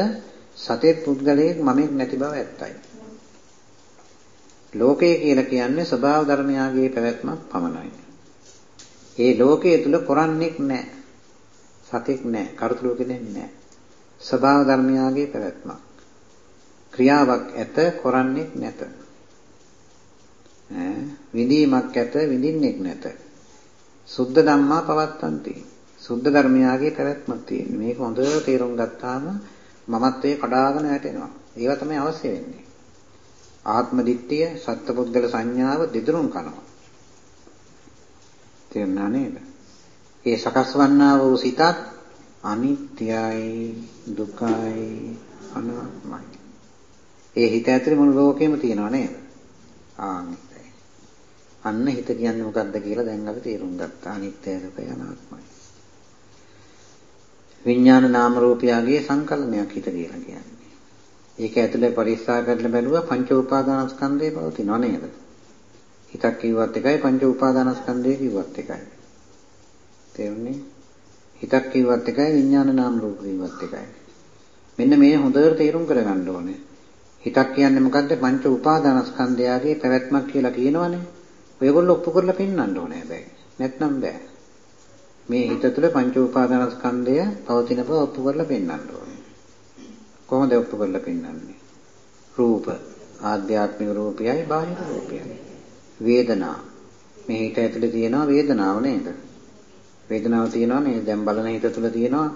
සතේ පුද්ගලයෙක් මමෙක් නැති බව ඇත්තයි. ලෝකය කියලා කියන්නේ ස්වභාව ධර්මයාගේ පැවැත්මක් පමණයි. ඒ ලෝකයේ තුල කරන්නේක් නැහැ. සතෙක් නැහැ, කරුතුළු කෙනෙක් නැහැ. ස්වභාව ධර්මයාගේ පැවැත්මක්. ක්‍රියාවක් ඇත, කරන්නේක් නැත. ඈ විඳීමක් ඇත, විඳින්නෙක් නැත. සුද්ධ ධම්මා පවත්තන්ති. සුද්ධ ධර්මයාගේ පැවැත්මක් තියෙනවා. මේක හොඳට තේරුම් ගත්තාම මමත්වයේ කඩාගෙන වැටෙනවා. ඒවා තමයි අවශ්‍ය වෙන්නේ. ආත්ම දිට්ඨිය සත්පුද්ගල සංඥාව දෙදරුම් කනවා. තේරුණා නේද? ඒ සකස් වන්නා වූ සිතත් අනිත්‍යයි දුකයි අනාත්මයි. ඒ හිත ඇතුලේ මුළු ලෝකෙම තියෙනව නේද? ආනිත්‍යයි. අන්න හිත කියන්නේ මොකක්ද කියලා දැන් අපි තේරුම් ගත්තා. අනිත්‍ය දුකයි අනාත්මයි. විඥාන නාම රූපයගේ සංකලනයක් හිත කියලා කියන්නේ. ඒක ඇතුලේ පරිස්සාර කරලා බැලුවා පංච උපාදානස්කන්ධය පවතිනව නේද? හිතක් කිව්වත් එකයි පංච උපාදානස්කන්ධය කිව්වත් එකයි. තේරුණේ? හිතක් කිව්වත් එකයි විඥාන නාම රූප කිව්වත් එකයි. මෙන්න මේ හොඳට තේරුම් කරගන්න ඕනේ. හිතක් කියන්නේ මොකද්ද? පංච උපාදානස්කන්ධයගේ පැවැත්මක් කියලා කියනවනේ. ඔයගොල්ලෝ ඔප්පු කරලා පෙන්වන්න ඕනේ හැබැයි. නැත්නම් බෑ. මේ හිත තුළ පංච උපාදානස්කන්ධය පවතින බව ඔප්පු කරලා පෙන්වන්න ඕනේ. කොහොමද ඔප්පු කරලා පෙන්වන්නේ? රූප ආධ්‍යාත්මික රූපයයි බාහිර රූපයයි. වේදනා මේ හිත ඇතුලේ තියෙනවා වේදනාව නේද? වේදනාව තියෙනවා මේ දැන් බලන හිත තුළ තියෙනවා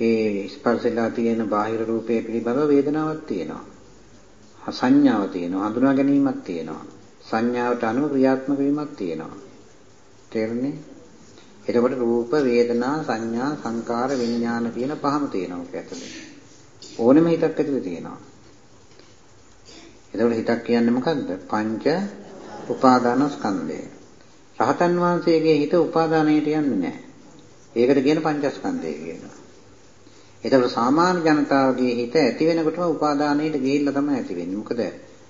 ඒ ස්පර්ශලා තියෙන බාහිර රූපයේ පිළිබඳව වේදනාවක් තියෙනවා. සංඥාව තියෙනවා හඳුනා ගැනීමක් තියෙනවා. සංඥාවට අනුව ක්‍රියාත්මක වීමක් තියෙනවා. තේරුණේ? එතකොට රූප වේදනා සංඥා සංකාර විඥාන කියන පහම තියෙනවා ඔක ඇතුලේ. ඕනෙම හිතක් ඇතුලේ තියෙනවා. එතකොට හිතක් කියන්නේ මොකද්ද? පංච උපාදානස්කන්ධය. රහතන් වහන්සේගේ හිත උපාදානයට යන්නේ නැහැ. ඒකට කියන පංචස්කන්ධය කියනවා. එතකොට සාමාන්‍ය ජනතාවගේ හිත ඇති වෙනකොටම උපාදානයට ගිහිල්ලා තමයි ඇති වෙන්නේ. මොකද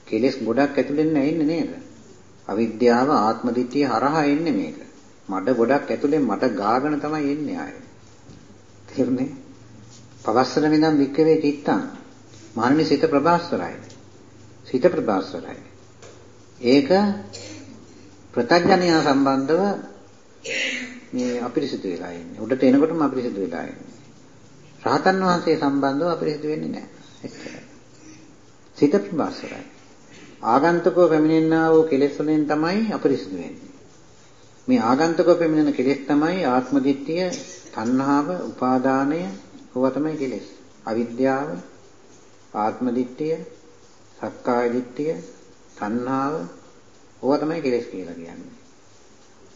කෙලෙස් ගොඩක් ඇතුලෙන් නැෙන්නේ නේද? අවිද්‍යාව ආත්ම දිට්ඨිය හරහා එන්නේ මේක. මඩ ගොඩක් ඇතුලෙන් මට ගාගෙන තමයි එන්නේ ආයේ. තේරුණේ? පවස්සන විඳන් වික්කවේ චිත්තං. මානනි සිත ප්‍රභාස්වරයි. සිත ප්‍රභාස්වරයි. ඒක ප්‍රත්‍යඥයා සම්බන්ධව මේ අපිරිසිදු වෙලා ඉන්නේ. උඩට එනකොටම අපිරිසිදු වෙලා ඉන්නේ. රහතන් වහන්සේ සම්බන්ධව අපිරිසිදු වෙන්නේ නැහැ. එච්චරයි. සිත ප්‍රබාසරයි. ආගන්තුකව පැමිණෙනා වූ කෙලෙස් වලින් තමයි අපරිසුදු වෙන්නේ. මේ ආගන්තුකව පැමිණෙන කෙලෙස් තමයි ආත්ම දිට්ඨිය, තණ්හාව, උපාදානය, ඕවා තමයි කෙලෙස්. අවිද්‍යාව, ආත්ම දිට්ඨිය, සක්කාය දිට්ඨිය, තණ්හාව, ඕවා තමයි කෙලෙස් කියලා කියන්නේ.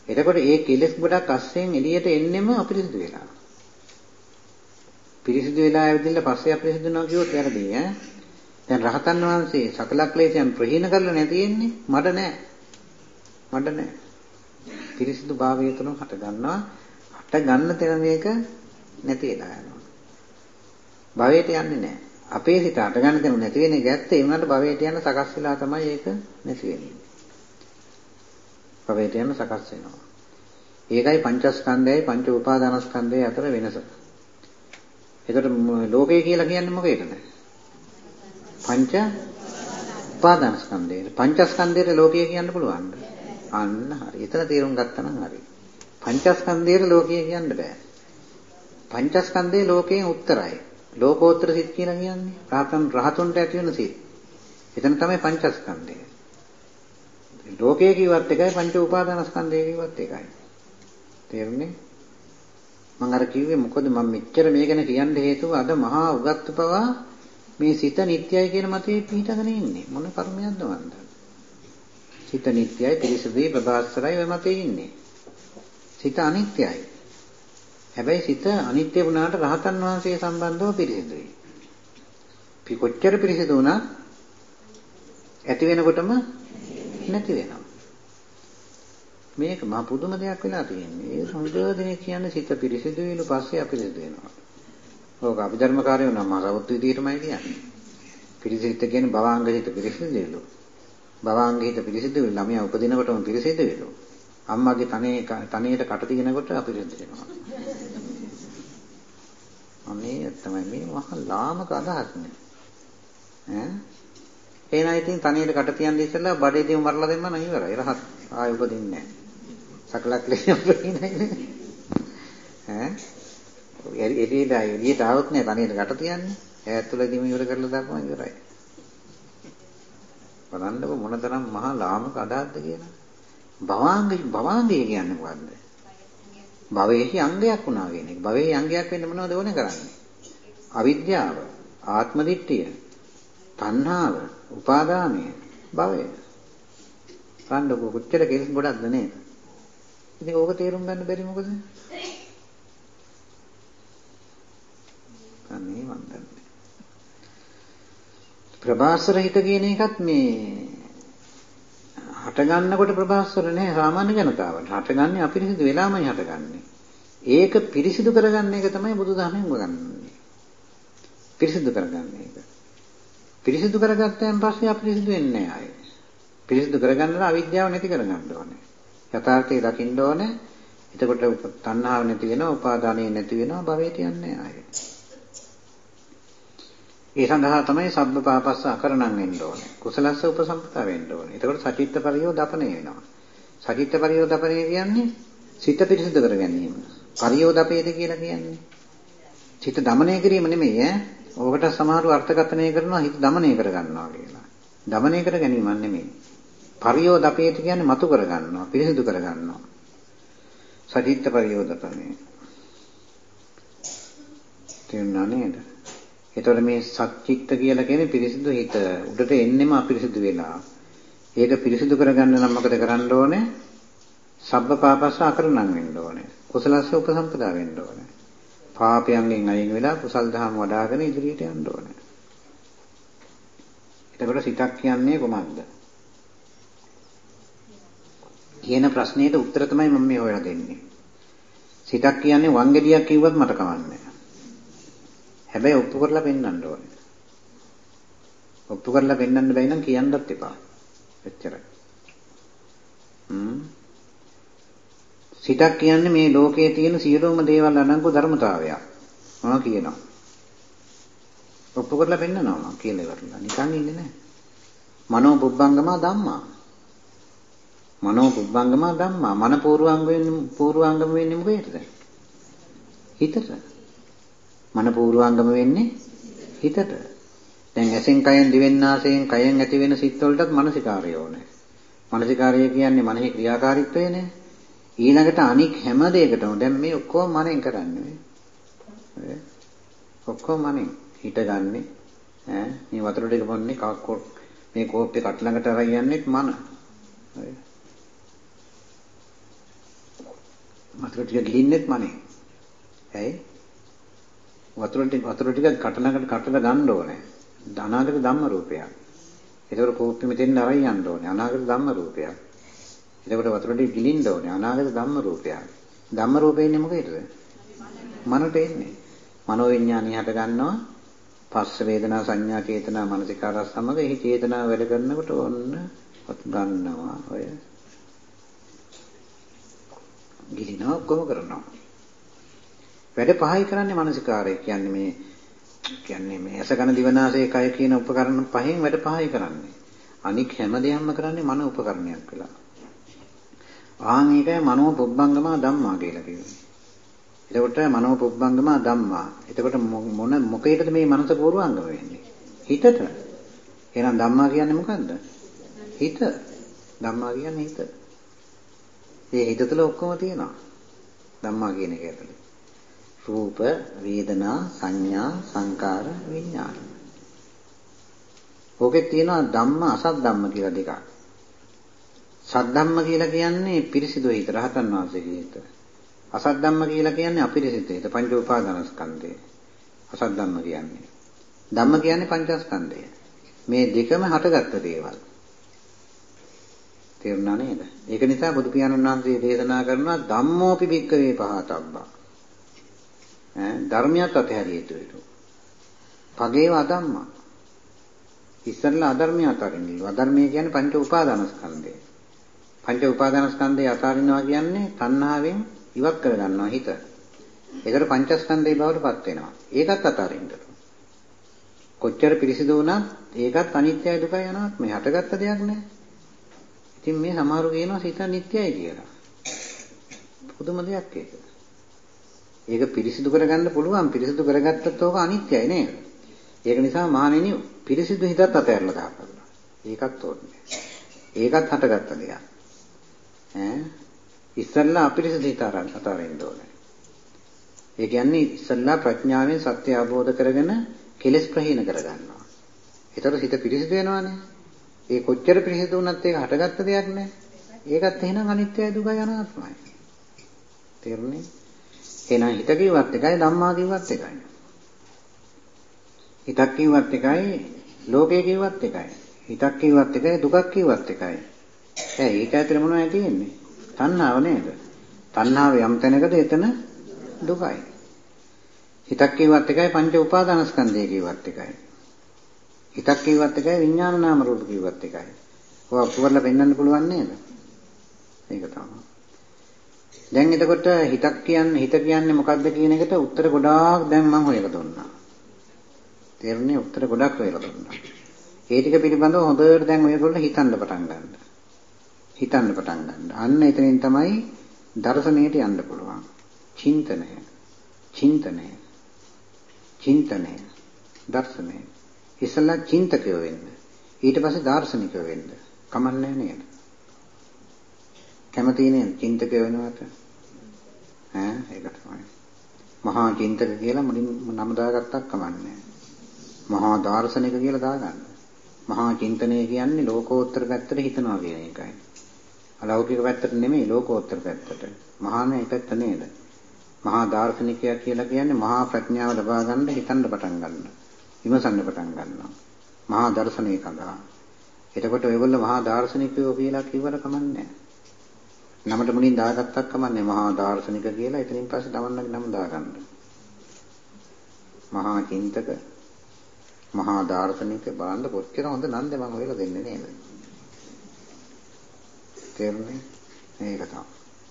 එතකොට මේ කෙලෙස් ගොඩක් අස්සෙන් එළියට එන්නෙම අපිරිසිදු වෙලා. පිරිසිදු වෙලා ඇවිදින්න පස්සේ අපිරිසිදු වෙනවා කිව්වොත් වැරදි ඈ. දැන් රහතන් වහන්සේ සකල ක්ලේශයන් ප්‍රහීන කරලා නැතිෙන්නේ මඩ නෑ. මඩ නෑ. පිරිසිදු භාවය තුන හට ගන්නවා. හට ගන්න තැන මේක නැති වෙලා යනවා. භවයට යන්නේ නෑ. අපේ සිත හට ගන්න තැන නැති වෙන එක ඇත්ත ඒ වුණාට භවයට යන සකස් වෙලා තමයි ඒක නැති වෙන්නේ. භවයට යන සකස් වෙනවා. ඒකයි පංචස්කන්ධයයි පංච උපාදානස්කන්ධයයි අතර වෙනස. එතකොට ලෝකය කියලා කියන්නේ මොකේද? පංච උපාදානස්කන්ධය. පංචස්කන්ධයට ලෝකය කියන්න පුළුවන්ද? අන්න හරි. එතන තේරුම් ගත්තා නම් හරි. පංචස්කන්ධයට ලෝකය කියන්න බෑ. පංචස්කන්ධයේ ලෝකයෙන් උත්තරයි. ලෝකෝත්තර සිත් කියලා කියන්නේ රහතන් රහතුන්ට ඇති වෙන සිත්. එතන තමයි පංචස්කන්ධය. ලෝකයේ කිව්වත් එකයි පංච උපාදානස්කන්ධය කිව්වත් එකයි. තේරුණේ? මම අර කිව්වේ මොකද මම මෙච්චර මේ ගැන කියන්න හේතුව අද මහා උගත්තු පවා මේ සිත නිට්ටයයි කියන මතේ පිටගෙන ඉන්නේ මොන කර්මයක්ද වන්ද සිත නිට්ටයයි පිරිසුදුයි ප්‍රබාස්තරයි ඔය මතේ ඉන්නේ සිත අනිත්‍යයි හැබැයි සිත අනිත්‍ය වුණාට රහතන් වහන්සේ සම්බන්ධව පිරිසිදුයි පි කොච්චර පිරිසිදු වුණත් ඇති වෙනකොටම නැති වෙනවා මේක මා පුදුම දෙයක් වෙලා තියෙන්නේ. ඒ සමුදෝදනේ කියන්නේ සිත පිරිසිදු වෙනු පස්සේ අපිරිසිදු වෙනවා. ඕක අභිධර්මකාරයෝ නම් මාසවුත් විදිහටමයි කියන්නේ. පිරිසිදු කියන්නේ භවාංග හිත පිරිසිදු වෙලු. භවාංග හිත පිරිසිදු වෙලු ළමයා උපදිනකොටම පිරිසිදු වෙලු. අම්මාගේ තනේ තනියට කට තියෙනකොට අපිරිසිදු වෙනවා. අනේ තමයි මේ මහ ලාමක අදහස් නේ. ඈ එහෙනම් ඉතින් තනියට කට තියන්න ඉස්සෙල්ලා බඩේදීම මරලා දෙන්න නම් ඉවරයි. රහත් ආයෙ උපදින්නේ නැහැ. සකලක් ලෙසින් උපදින්නේ ඈ එළියට එළියට આવොත් නේ තනියට කට තියන්නේ. ඈත් තුලදීම ඉවර කරලා දාපුවා ඉවරයි. බලන්නකො මොනතරම් මහා ලාමක අදහස්ද කියලා. භවාංග භවාංගය කියන්නේ මොකද්ද? භවයේ අංගයක් වුණා කියන එක. භවයේ අංගයක් වෙන්න මොනවද ඕනේ කරන්නේ? අවිද්‍යාව, ආත්ම දිට්ඨිය, තණ්හාව, උපාදානය, භවය. කණ්ඩකෝ කොච්චර කෙලස් ගොඩක්ද නේද? ඉතින් ඕක තේරුම් ගන්න බැරි මොකද? අනේ මන් දන්නේ. ප්‍රභාස්වර හිත කියන එකත් මේ හට ගන්නකොට ප්‍රභාස්වර නෑ සාමාන්‍ය ජනතාවට. හටගන්නේ අපිරිසිදු වෙලාමයි හටගන්නේ. ඒක පිරිසිදු කරගන්න එක තමයි බුදුදහමෙන් උගන්වන්නේ. පිරිසිදු කරගන්න එක. පිරිසිදු කරගත්තයන් පස්සේ අපිරිසිදු වෙන්නේ නෑ ආයේ. පිරිසිදු කරගන්නලා අවිද්‍යාව නැති කරගන්න ඕනේ. යථාර්ථය දකින්න ඕනේ. එතකොට තණ්හාව නැති වෙනවා, උපාදානය නැති වෙනවා, භවයට යන්නේ ආයේ. ඒ සඳහා තමයි සබ්බ පාපස්ස අකරණම් වෙන්න ඕනේ. කුසලස්ස උපසම්පදා වෙන්න ඕනේ. එතකොට සචිත්ත පරියෝධපණය වෙනවා. සචිත්ත පරියෝධපණය කියන්නේ සිත පිරිසිදු කර ගැනීම. පරියෝධපේද කියලා කියන්නේ සිත দমনය කිරීම නෙමෙයි ඈ. ඕකට සමහරව අර්ථකථනය කරනවා හිත দমনය කර ගන්නවා කියලා. দমনය කර ගැනීමක් නෙමෙයි. පරියෝධපේද කියන්නේ මතු කර ගන්නවා, පිරිසිදු කර ගන්නවා. සචිත්ත පරියෝධපණය. තේරුණා නේද? එතකොට මේ සත්‍චිත්ත කියලා කියන්නේ පිරිසිදු හිත. උඩට එන්නෙම අපිරිසිදු වෙලා. ඒක පිරිසිදු කරගන්න නම් මොකද කරන්න ඕනේ? සබ්බ පාපස්ස අකරණම් වෙන්න ඕනේ. කුසලස්ස උපසම්පදා වෙන්න ඕනේ. පාපයන්ගෙන් අයින් වෙලා කුසල් දහම් වඩ아가න ඉදිරියට යන්න ඕනේ. එතකොට සිතක් කියන්නේ කොහොමද? කියන ප්‍රශ්නෙට උත්තර තමයි මම මේ හොයලා දෙන්නේ. සිතක් කියන්නේ වංගෙඩියක් කිව්වත් මට කවන්නේ හැබැයි ඔප්පු කරලා පෙන්වන්න ඕනේ. ඔප්පු කරලා පෙන්වන්න බැයි නම් කියන්නත් එපා. එච්චරයි. හ්ම්. සිතක් කියන්නේ මේ ලෝකයේ තියෙන සියලුම දේවල් අනංගු ධර්මතාවයක්. මම කියනවා. ඔප්පු කරලා පෙන්නනවා මම කියලා ඉවරලා. නිකන් ඉන්නේ නැහැ. මනෝ පුබ්බංගම ධම්මා. මනෝ පුබ්බංගම ධම්මා. මන පූර්වාංග වෙන්නේ පූර්වාංගම වෙන්නේ මොකේද? හිතට. මන පූර්වාංගම වෙන්නේ හිතට. දැන් ඇසෙන් කයෙන් දිවෙන් නාසයෙන් කයෙන් ඇති වෙන සිත් වලටත් මානසිකාරය ඕනේ. මානසිකාරය කියන්නේ මනෙහි ක්‍රියාකාරීත්වයනේ. ඊළඟට අනික් හැම දෙයකටම දැන් මේ ඔක්කොම මනෙන් කරන්නේ. ඔක්කොම මනෙන් හිටගන්නේ ඈ මේ වතුර ටික බොන්නේ කක්කො මේ කෝප්පේ කට ළඟට අරන් යන්නෙත් මන. වතුර ටික ගිලින්නෙත් මනේ. ඇයි? වතුර ටික වතුර ටික කට ළඟට කටට ගන්න ඕනේ. අනාගත ධම්ම රූපයක්. ඒකවල කෝප්පෙ මෙතෙන් අරන් යන්න ඕනේ. අනාගත ධම්ම රූපයක්. එතකොට වතුර ටික ගිලින්න ඕනේ. අනාගත ධම්ම රූපයක්. ධම්ම රූපේ ඉන්නේ මොකේද? මනට එන්නේ. මනෝ විඥානිය හට ගන්නවා. පස්ස වේදනා සංඥා චේතනා මනසිකාර සමග එහි චේතනා වැඩ කරනකොට ඔන්න ගන්නවා ඔය ගිලිනවා ඔක්කොම කරනවා වැඩ පහයි කරන්නේ මනසිකාරය කියන්නේ මේ කියන්නේ මේ ඇසකන දිවනාසය කය කියන උපකරණ පහෙන් වැඩ පහයි කරන්නේ අනික් හැම දෙයක්ම කරන්නේ මන උපකරණයක් වෙලා ආන් ඒකයි මනෝ පුබ්බංගම ධම්මා කියලා කියන්නේ එතකොට මනෝ පුබ්බංගම ධම්මා. එතකොට මොන මොකේද මේ මනස පූර්වාංගම වෙන්නේ? හිතට. එහෙනම් ධම්මා කියන්නේ මොකද්ද? හිත. ධම්මා කියන්නේ හිත. ඒ හිත තුළ ඔක්කොම තියෙනවා. ධම්මා කියන එක ඇතුලේ. රූප, වේදනා, සංඥා, සංකාර, විඥාන. ඕකේ තියෙනවා ධම්ම අසත් ධම්ම කියලා දෙකක්. සත් ධම්ම කියලා කියන්නේ පිරිසිදු හිත රහතන් වහන්සේගේ හිත. අසත් ධම්ම කියලා කියන්නේ අපිරිසිතේත පංච උපාදානස්කන්ධය. අසත් ධම්ම කියන්නේ. ධම්ම කියන්නේ පංචස්කන්ධය. මේ දෙකම හටගත්ත දේවල්. තේරුණා නේද? ඒක නිසා බුදු පියාණන් වහන්සේ දේශනා කරනවා ධම්මෝපි භික්කවේ පහතබ්බා. ඈ ධර්මියත් අතහැරිය යුතුයි. පගේව අධම්මා. ඉස්සරලා අධර්මිය අතරින්න. අධර්මය කියන්නේ පංච උපාදානස්කන්ධය. පංච උපාදානස්කන්ධය අතරිනවා කියන්නේ තණ්හාවෙන් ඉවත් කර ගන්නවා හිත. ඒකට පංචස්කන්ධේ බවට පත් වෙනවා. ඒකත් අතාරින්න කොච්චර පිරිසිදු වුණත් ඒකත් අනිත්‍යයි දුකයි අනාත්මයි හටගත්ත දෙයක් නෑ. ඉතින් මේ සමහරු කියනවා සිත නිට්ටයයි කියලා. පුදුම දෙයක් ඒක. ඒක පිරිසිදු කරගන්න පුළුවන්. පිරිසිදු කරගත්තත් ඕක අනිත්‍යයි නේද? ඒක නිසා මහණෙනි පිරිසිදු හිතත් අතහැරලා දාපන්න. ඒකත් ඕනේ. ඒකත් හටගත්ත දෙයක්. ඈ ඉස්සල්ලා අපිරිසිදු හිත අතාරින්න ඕනේ. ඒ කියන්නේ ඉස්සල්ලා ප්‍රඥාවෙන් සත්‍ය අවබෝධ කරගෙන කෙලෙස් ප්‍රහීන කරගන්නවා. ඒතර හිත පිරිසිදු වෙනවානේ. ඒ කොච්චර පිරිසිදු වුණත් ඒක හටගත්ත දෙයක් නෑ. ඒකත් එහෙනම් අනිත්‍යයි දුකයි අනාත්මයි. තේරුණේ? එහෙනම් හිත කිව්වත් එකයි ධම්මා කිව්වත් එකයි. හිතක් කිව්වත් එකයි ලෝකය කිව්වත් එකයි. හිතක් කිව්වත් එකයි දුකක් කිව්වත් එකයි. ඇයි ඒක ඇතුලේ මොනවද තියෙන්නේ? තණ්හාව නේද? තණ්හාව යම් තැනකද එතන දුකයි. හිතක් කියවත් එකයි පංච උපාදානස්කන්ධය කියවත් එකයි. හිතක් කියවත් එකයි විඥාන නාම රූප කියවත් එකයි. ඔය අපුවරලා පෙන්වන්න පුළුවන් නේද? ඒක තමයි. දැන් එතකොට හිතක් කියන්නේ හිත කියන්නේ මොකක්ද කියන එකට උත්තර ගොඩාක් දැන් මම හොයලා දුන්නා. තේරුණේ උත්තර ගොඩක් හොයලා දුන්නා. ඒ ටික පිළිබඳව හොඳට දැන් ඔයගොල්ලෝ හිතන්න පටන් ගන්නවා. හිතන්න පටන් ගන්න. අන්න එතනින් තමයි දර්ශනයට යන්න පුළුවන්. චින්තනය. චින්තනය. චින්තනය. දර්ශනය. ඉස්සලා චින්තකයෝ වෙන්න. ඊට පස්සේ දාර්ශනිකයෝ වෙන්න. කමන්නේ නේද? කැමති නේද චින්තකයෝ වෙනවට? ඈ ඒක තමයි. මහා චින්තක කියලා මුලින් නම දාගත්තක් කමන්නේ. මහා දාර්ශනික කියලා දාගන්න. මහා චින්තනය කියන්නේ ලෝකෝත්තර පැත්තට හිතනවා කියන එකයි. අලෞකික පැත්තට නෙමෙයි ලෝකෝත්තර පැත්තට. මහාන ඒ පැත්ත නේද? මහා දාර්ශනිකයා කියලා කියන්නේ මහා ප්‍රඥාව ලබා ගන්න හිතන්න පටන් ගන්න. විමසන්න පටන් ගන්නවා. මහා දර්ශනය කඳා. එතකොට ඔයගොල්ලෝ මහා දාර්ශනිකයෝ කියලා කිව්වට කමන්නේ නමට මුලින් දාගත්තක් කමන්නේ මහා දාර්ශනික කියලා. එතනින් පස්සේ තමන්නගේ නම දාගන්න. මහා චින්තක මහා දාර්ශනික බලන්න කොච්චර හොඳ නන්ද මම ඔයලා දෙන්නේ නේද? තේරුණේ? මේක තමයි.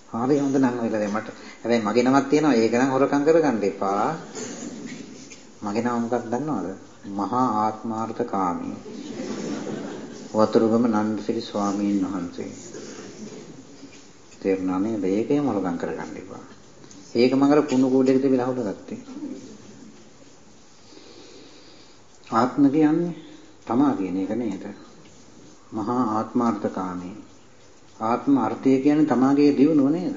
හරි හොඳ නම් වෙලා දැන් මට. හැබැයි මගේ නමක් තියෙනවා ඒක නම් හොරකම් කරගන්න එපා. මගේ නම මොකක්ද දන්නවද? මහා ආත්මාර්ථකාමී. වතුරුගම නන්දසිරි ස්වාමීන් වහන්සේ. තේරුණා නේද? ඒකේම හොරකම් කරගන්න එපා. ඒක මම අර කුණු කූඩේක තිබිලා හොදගත්තේ. ආත්ම කියන්නේ තමා කියන එක නේද? මහා ආත්මාර්ථකාමී. ආත්ම අර්ථය කියන්නේ තමාගේ දියුණුව නේද?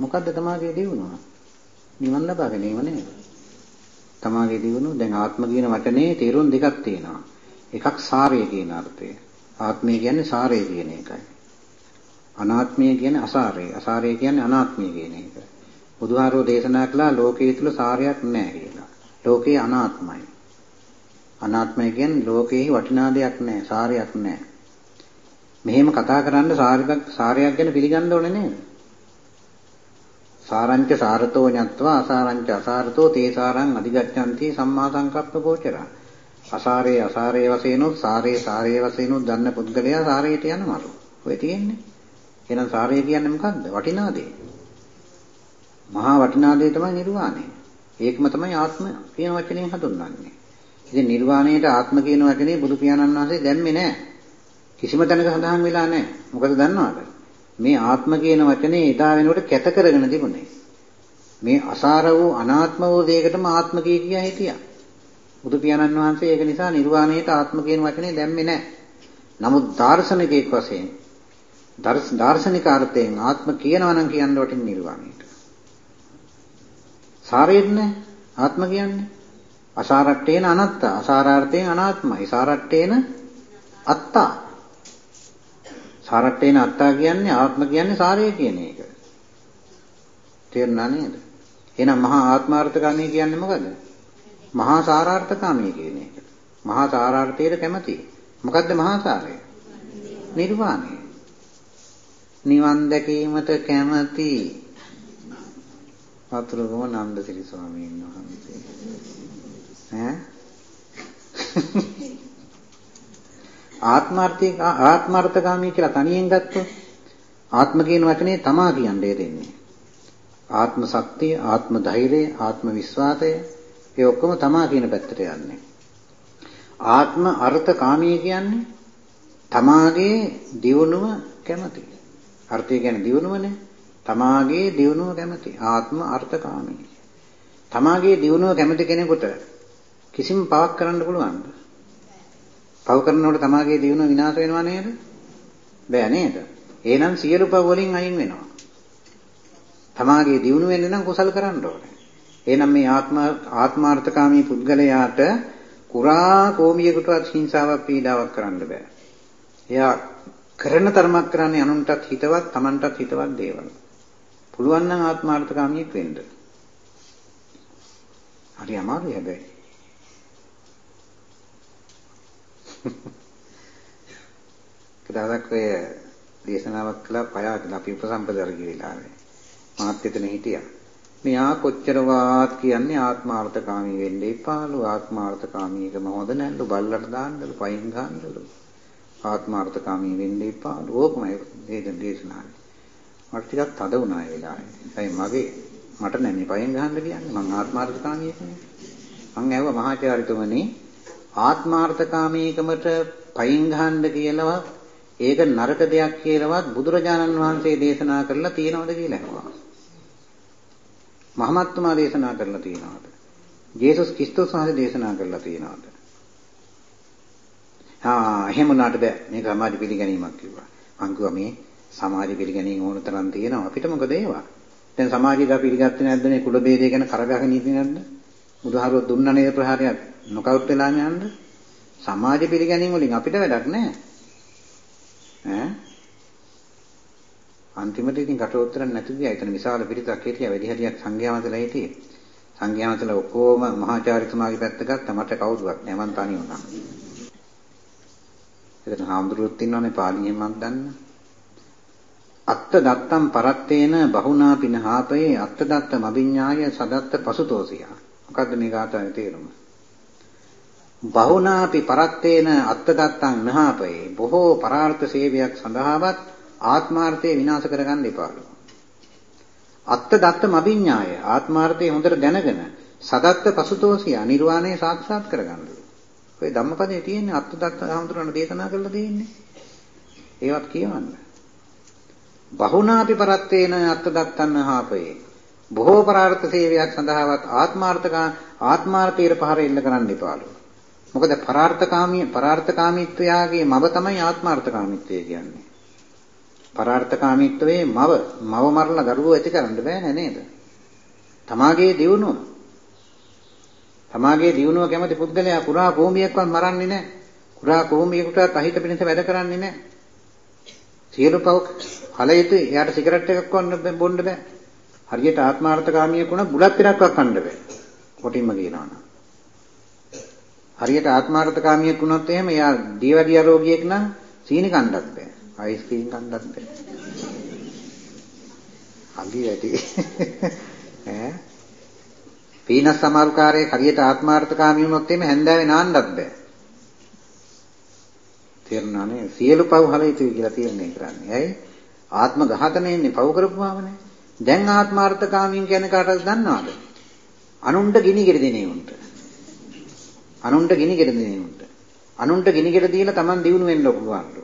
මොකද්ද තමාගේ දියුණුව? නිවන් ලබා ගැනීම නේද? තමාගේ දියුණුව දැන් ආත්ම කියන වචනේ තේරුම් දෙකක් තියෙනවා. එකක් සාරය කියන අර්ථය. ආත්මය කියන්නේ සාරය කියන එකයි. අනාත්මය කියන්නේ අසාරය. අසාරය කියන්නේ අනාත්මය කියන එක. බුදුහාරෝ දේශනා කළා ලෝකයේ තුල සාරයක් නැහැ කියලා. ලෝකේ අනාත්මයි. අනාත්මය කියන්නේ ලෝකේ වටිනා දෙයක් නැහැ, සාරයක් නැහැ. මෙහෙම කතා කරන්න සාරයක් සාරයක් ගැන පිළිගන්න ඕනේ නේද? සාරංච සාරතෝ ඤත්වා අසාරංච අසාරතෝ තේසාරං අධිගච්ඡanti සම්මා සංකප්ප ගෝචරා. අසාරේ අසාරේ වශයෙන් උත් සාරේ සාරේ වශයෙන් උත් දන්න පුද්ගලයා සාරයට යනවලු. ඔය තියෙන්නේ. එහෙනම් සාරය කියන්නේ මොකද්ද? වටිනා දේ. මහා වටිනා දේ තමයි නිර්වාණය. ඒකම තමයි ආත්ම කියන වචනයෙන් හඳුන්වන්නේ. ඉතින් නිර්වාණයට ආත්ම කියන වචනේ බුදු පියාණන් වහන්සේ දැම්මේ නැහැ. කිසිම තැනක සඳහන් වෙලා නැහැ. මොකද දන්නවද? මේ ආත්ම කියන වචනේ එදා වෙනකොට කැත කරගෙන තිබුණේ. මේ අසාර වූ අනාත්ම වූ දෙයකටම ආත්ම කිය කියා හිටියා. බුදු පියාණන් වහන්සේ ඒක නිසා නිර්වාණයට ආත්ම කියන වචනේ දැම්මේ නැහැ. නමුත් දාර්ශනිකයෙක් වශයෙන් දාර්ශනික අර්ථයෙන් ආත්ම කියනවා නම් කියන්න වටින නිර්වාණයට. සාරෙන්නේ ආත්ම කියන්නේ අසාරට්ඨේන අනත්ත අසාරාර්ථයෙන් අනාත්මයි. සාරට්ඨේන අත්තා. සාරට්ඨේන අත්තා කියන්නේ ආත්ම කියන්නේ සාරය කියන එක. තේරුණා නේද? එහෙනම් මහා ආත්මාර්ථකාමී කියන්නේ මොකද? මහා සාරාර්ථකාමී කියන එක. මහා සාරාර්ථයට කැමති. මොකද්ද මහා සාරය? නිර්වාණය. නිවන් දැකීමට කැමති වතුරුගම නන්දසිරි ස්වාමීන් වහන්සේ. ඈ ආත්මාර්ථික ආත්මාර්ථකාමී කියලා තනියෙන් ගත්තොත් ආත්ම කියන වචනේ තමා කියන්නේ දෙන්නේ. ආත්ම ශක්තිය, ආත්ම ධෛර්යය, ආත්ම විශ්වාසය ඒ ඔක්කොම තමා කියන පැත්තට යන්නේ. ආත්ම අර්ථකාමී කියන්නේ තමාගේ දියුණුව කැමති. අර්ථය කියන්නේ දියුණුවනේ. තමාගේ දියුණුව කැමති. ආත්ම අර්ථකාමී. තමාගේ දියුණුව කැමති කෙනෙකුට කිසිම පවක් කරන්න පුළුවන්ද? පව කරනකොට තමාගේ දියුණුව විනාශ වෙනව නේද? බෑ නේද? එහෙනම් සියලු පව වලින් අයින් වෙනවා. තමාගේ දියුණුව වෙන්න නම් කුසල් කරන්න ඕනේ. එහෙනම් මේ ආත්ම ආත්මාර්ථකාමී පුද්ගලයාට කුරා කෝමියකටවත් හිංසාවක් පීඩාවක් කරන්න බෑ. එයා කරන තරමක් කරන්නේ අනුන්ටත් හිතවත්, Tamanටත් හිතවත් දේවල්. පුළුවන් නම් ආත්මාර්ථකාමියෙක් වෙන්න. හරි අමාරුයි හැබැයි. කදාවක් ඔය දේශනාවක් කළා පයාගෙන අපි උපසම්පදර ගිහිලානේ. මාත් එතන හිටියා. මෙයා කොච්චර වාත් කියන්නේ ආත්මාර්ථකාමී වෙන්න එපාලු ආත්මාර්ථකාමීකම හොඳ නැල්ලු බල්ලට දාන්නලු පයින් ගන්නලු ආත්මාර්ථකාමී වෙන්න එපාලු ඕකමයි වේදන දේශනාවේ මට ටිකක් තද වුණා ඒ වෙලාවේ. ඒ මගේ මට නෑ මේ පයින් ගහන්න කියන්නේ මං ආත්මාර්ථකාමී කෙනෙක්. මං ඇහුවා මහාචාර්යතුමනි ආත්මාර්ථකාමීකමට පයින් ගහන්න කියලාවත් ඒක නරක දෙයක් කියලාවත් බුදුරජාණන් වහන්සේ දේශනා කරලා තියෙනවද කියලා අහුවා. මහමත්තුමා දේශනා කරලා තියෙනවද? ජේසුස් ක්‍රිස්තුස් වහන්සේ දේශනා කරලා තියෙනවද? ආ එහෙම උනාට බෑ. මේක සමාජ පිළිගැනීමක් කිව්වා. මං කිව්වා මේ සමාජ පිළිගැනීම ඕන තරම් තියෙනවා. අපිට මොකද ඒවා? දැන් සමාජයට අපි පිළිගත්තේ නැද්ද මේ කුල ભેදය ගැන කරගහගෙන ඉන්නේ නැද්ද? බුදුහාරුව දුන්නා නේද ප්‍රහාරයක් නොකවුට් වෙලා යන්න? සමාජ පිළිගැනීම වලින් අපිට වැඩක් නැහැ. ඈ අන්තිමට ඉතින් කටෝත්තර නැති ගියා. එතන විශාල පිරිසක් හිටියා. වැඩි හරියක් සංඝයා වහන්සේලා හිටියේ. සංඝයා වහන්සේලා ඔක්කොම මහාචාර්යතුමාගේ පැත්ත ගත්තා. මට කවුරුවක් නැහැ. මං තනි වුණා. එතන හාමුදුරුවෝත් ඉන්නවනේ පාලියෙන් මම දන්න. අත්ත දත්තම් පරත්තේන බහුනා පිනහාපේ අත්ත දත්ත මබිඤ්ඤාය සදත්ත පසුතෝසියා. මොකද්ද මේ ගාථාවේ තේරුම? බහුනාපි පරත්තේන අත්ත දත්තං නහාපේ බොහෝ පරාර්ථ සේවයක් සඳහාවත් ආත්මාර්ථය විනාශ කරගන්න එපාලු. අත්ත දත්ත මබිඤ්ඤාය ආත්මාර්ථය හොඳට දැනගෙන සදත්ත පසුතෝසියා නිර්වාණය සාක්ෂාත් කරගන්නලු. ඔය ධම්මපදයේ තියෙන්නේ අත්ත දත්ත හඳුනන දේශනා කරලා තියෙන්නේ. ඒවත් කියවන්න. බහුනාපි පරත්තේන අත්ත දත්තන්න හාපේ. බොහෝ පරාර්ථ සේවයක් සඳහාවත් ආත්මාර්ථක ආත්මාර්ථයේ පහර එල්ල කරන්න එපාලු. මොකද පරාර්ථකාමී පරාර්ථකාමීත්වයාගේ මව තමයි ආත්මාර්ථකාමීත්වය කියන්නේ. පරාර්ථකාමීත්වයේ මව මව මරලා දරුවෝ ඇති කරන්න බෑ නේද? තමාගේ දියුණුව තමාගේ දියුණුව කැමති පුද්ගලයා පුරා කෝඹියක්වත් මරන්නේ නැහැ. පුරා කෝඹියකට අහිත පිණිස වැඩ කරන්නේ නැහැ. සියලු පව කල යුතු එයාට සිගරට් එකක් වන්න බොන්න බෑ. හරියට ආත්මාර්ථකාමියෙක් වුණා බුලත් පිටක්වත් කන්න බෑ. කොටින්ම කියනවා නම්. හරියට ආත්මාර්ථකාමියෙක් වුණොත් එහෙම එයා දීවැඩිය රෝගියෙක් නම් සීනි කන්නත් බෑ. අයිස්ක්‍රීම් කන්නත් බෑ. අලි වැඩි. ඈ පීනස් සමාල්කාරයේ හරියට ආත්මාර්ථකාමී වුණොත් එහෙම හැන්දෑවේ නාන්නත් බෑ. තේරුණානේ? සියලු පව් හල යුතුයි කියලා තීරණය කරන්නේ. ඇයි? ආත්ම ඝාතනයන්නේ පව් කරපුවාමනේ. දැන් ආත්මාර්ථකාමීන් කියන්නේ කාටද දන්නවද? අනුන්ට ගිනි ගෙඩි දෙනේ උන්ට. අනුන්ට ගිනි ගෙඩි දෙනේ උන්ට. අනුන්ට ගිනි ගෙඩි දීලා Taman දිනු වෙන්න පුළුවන්ලු.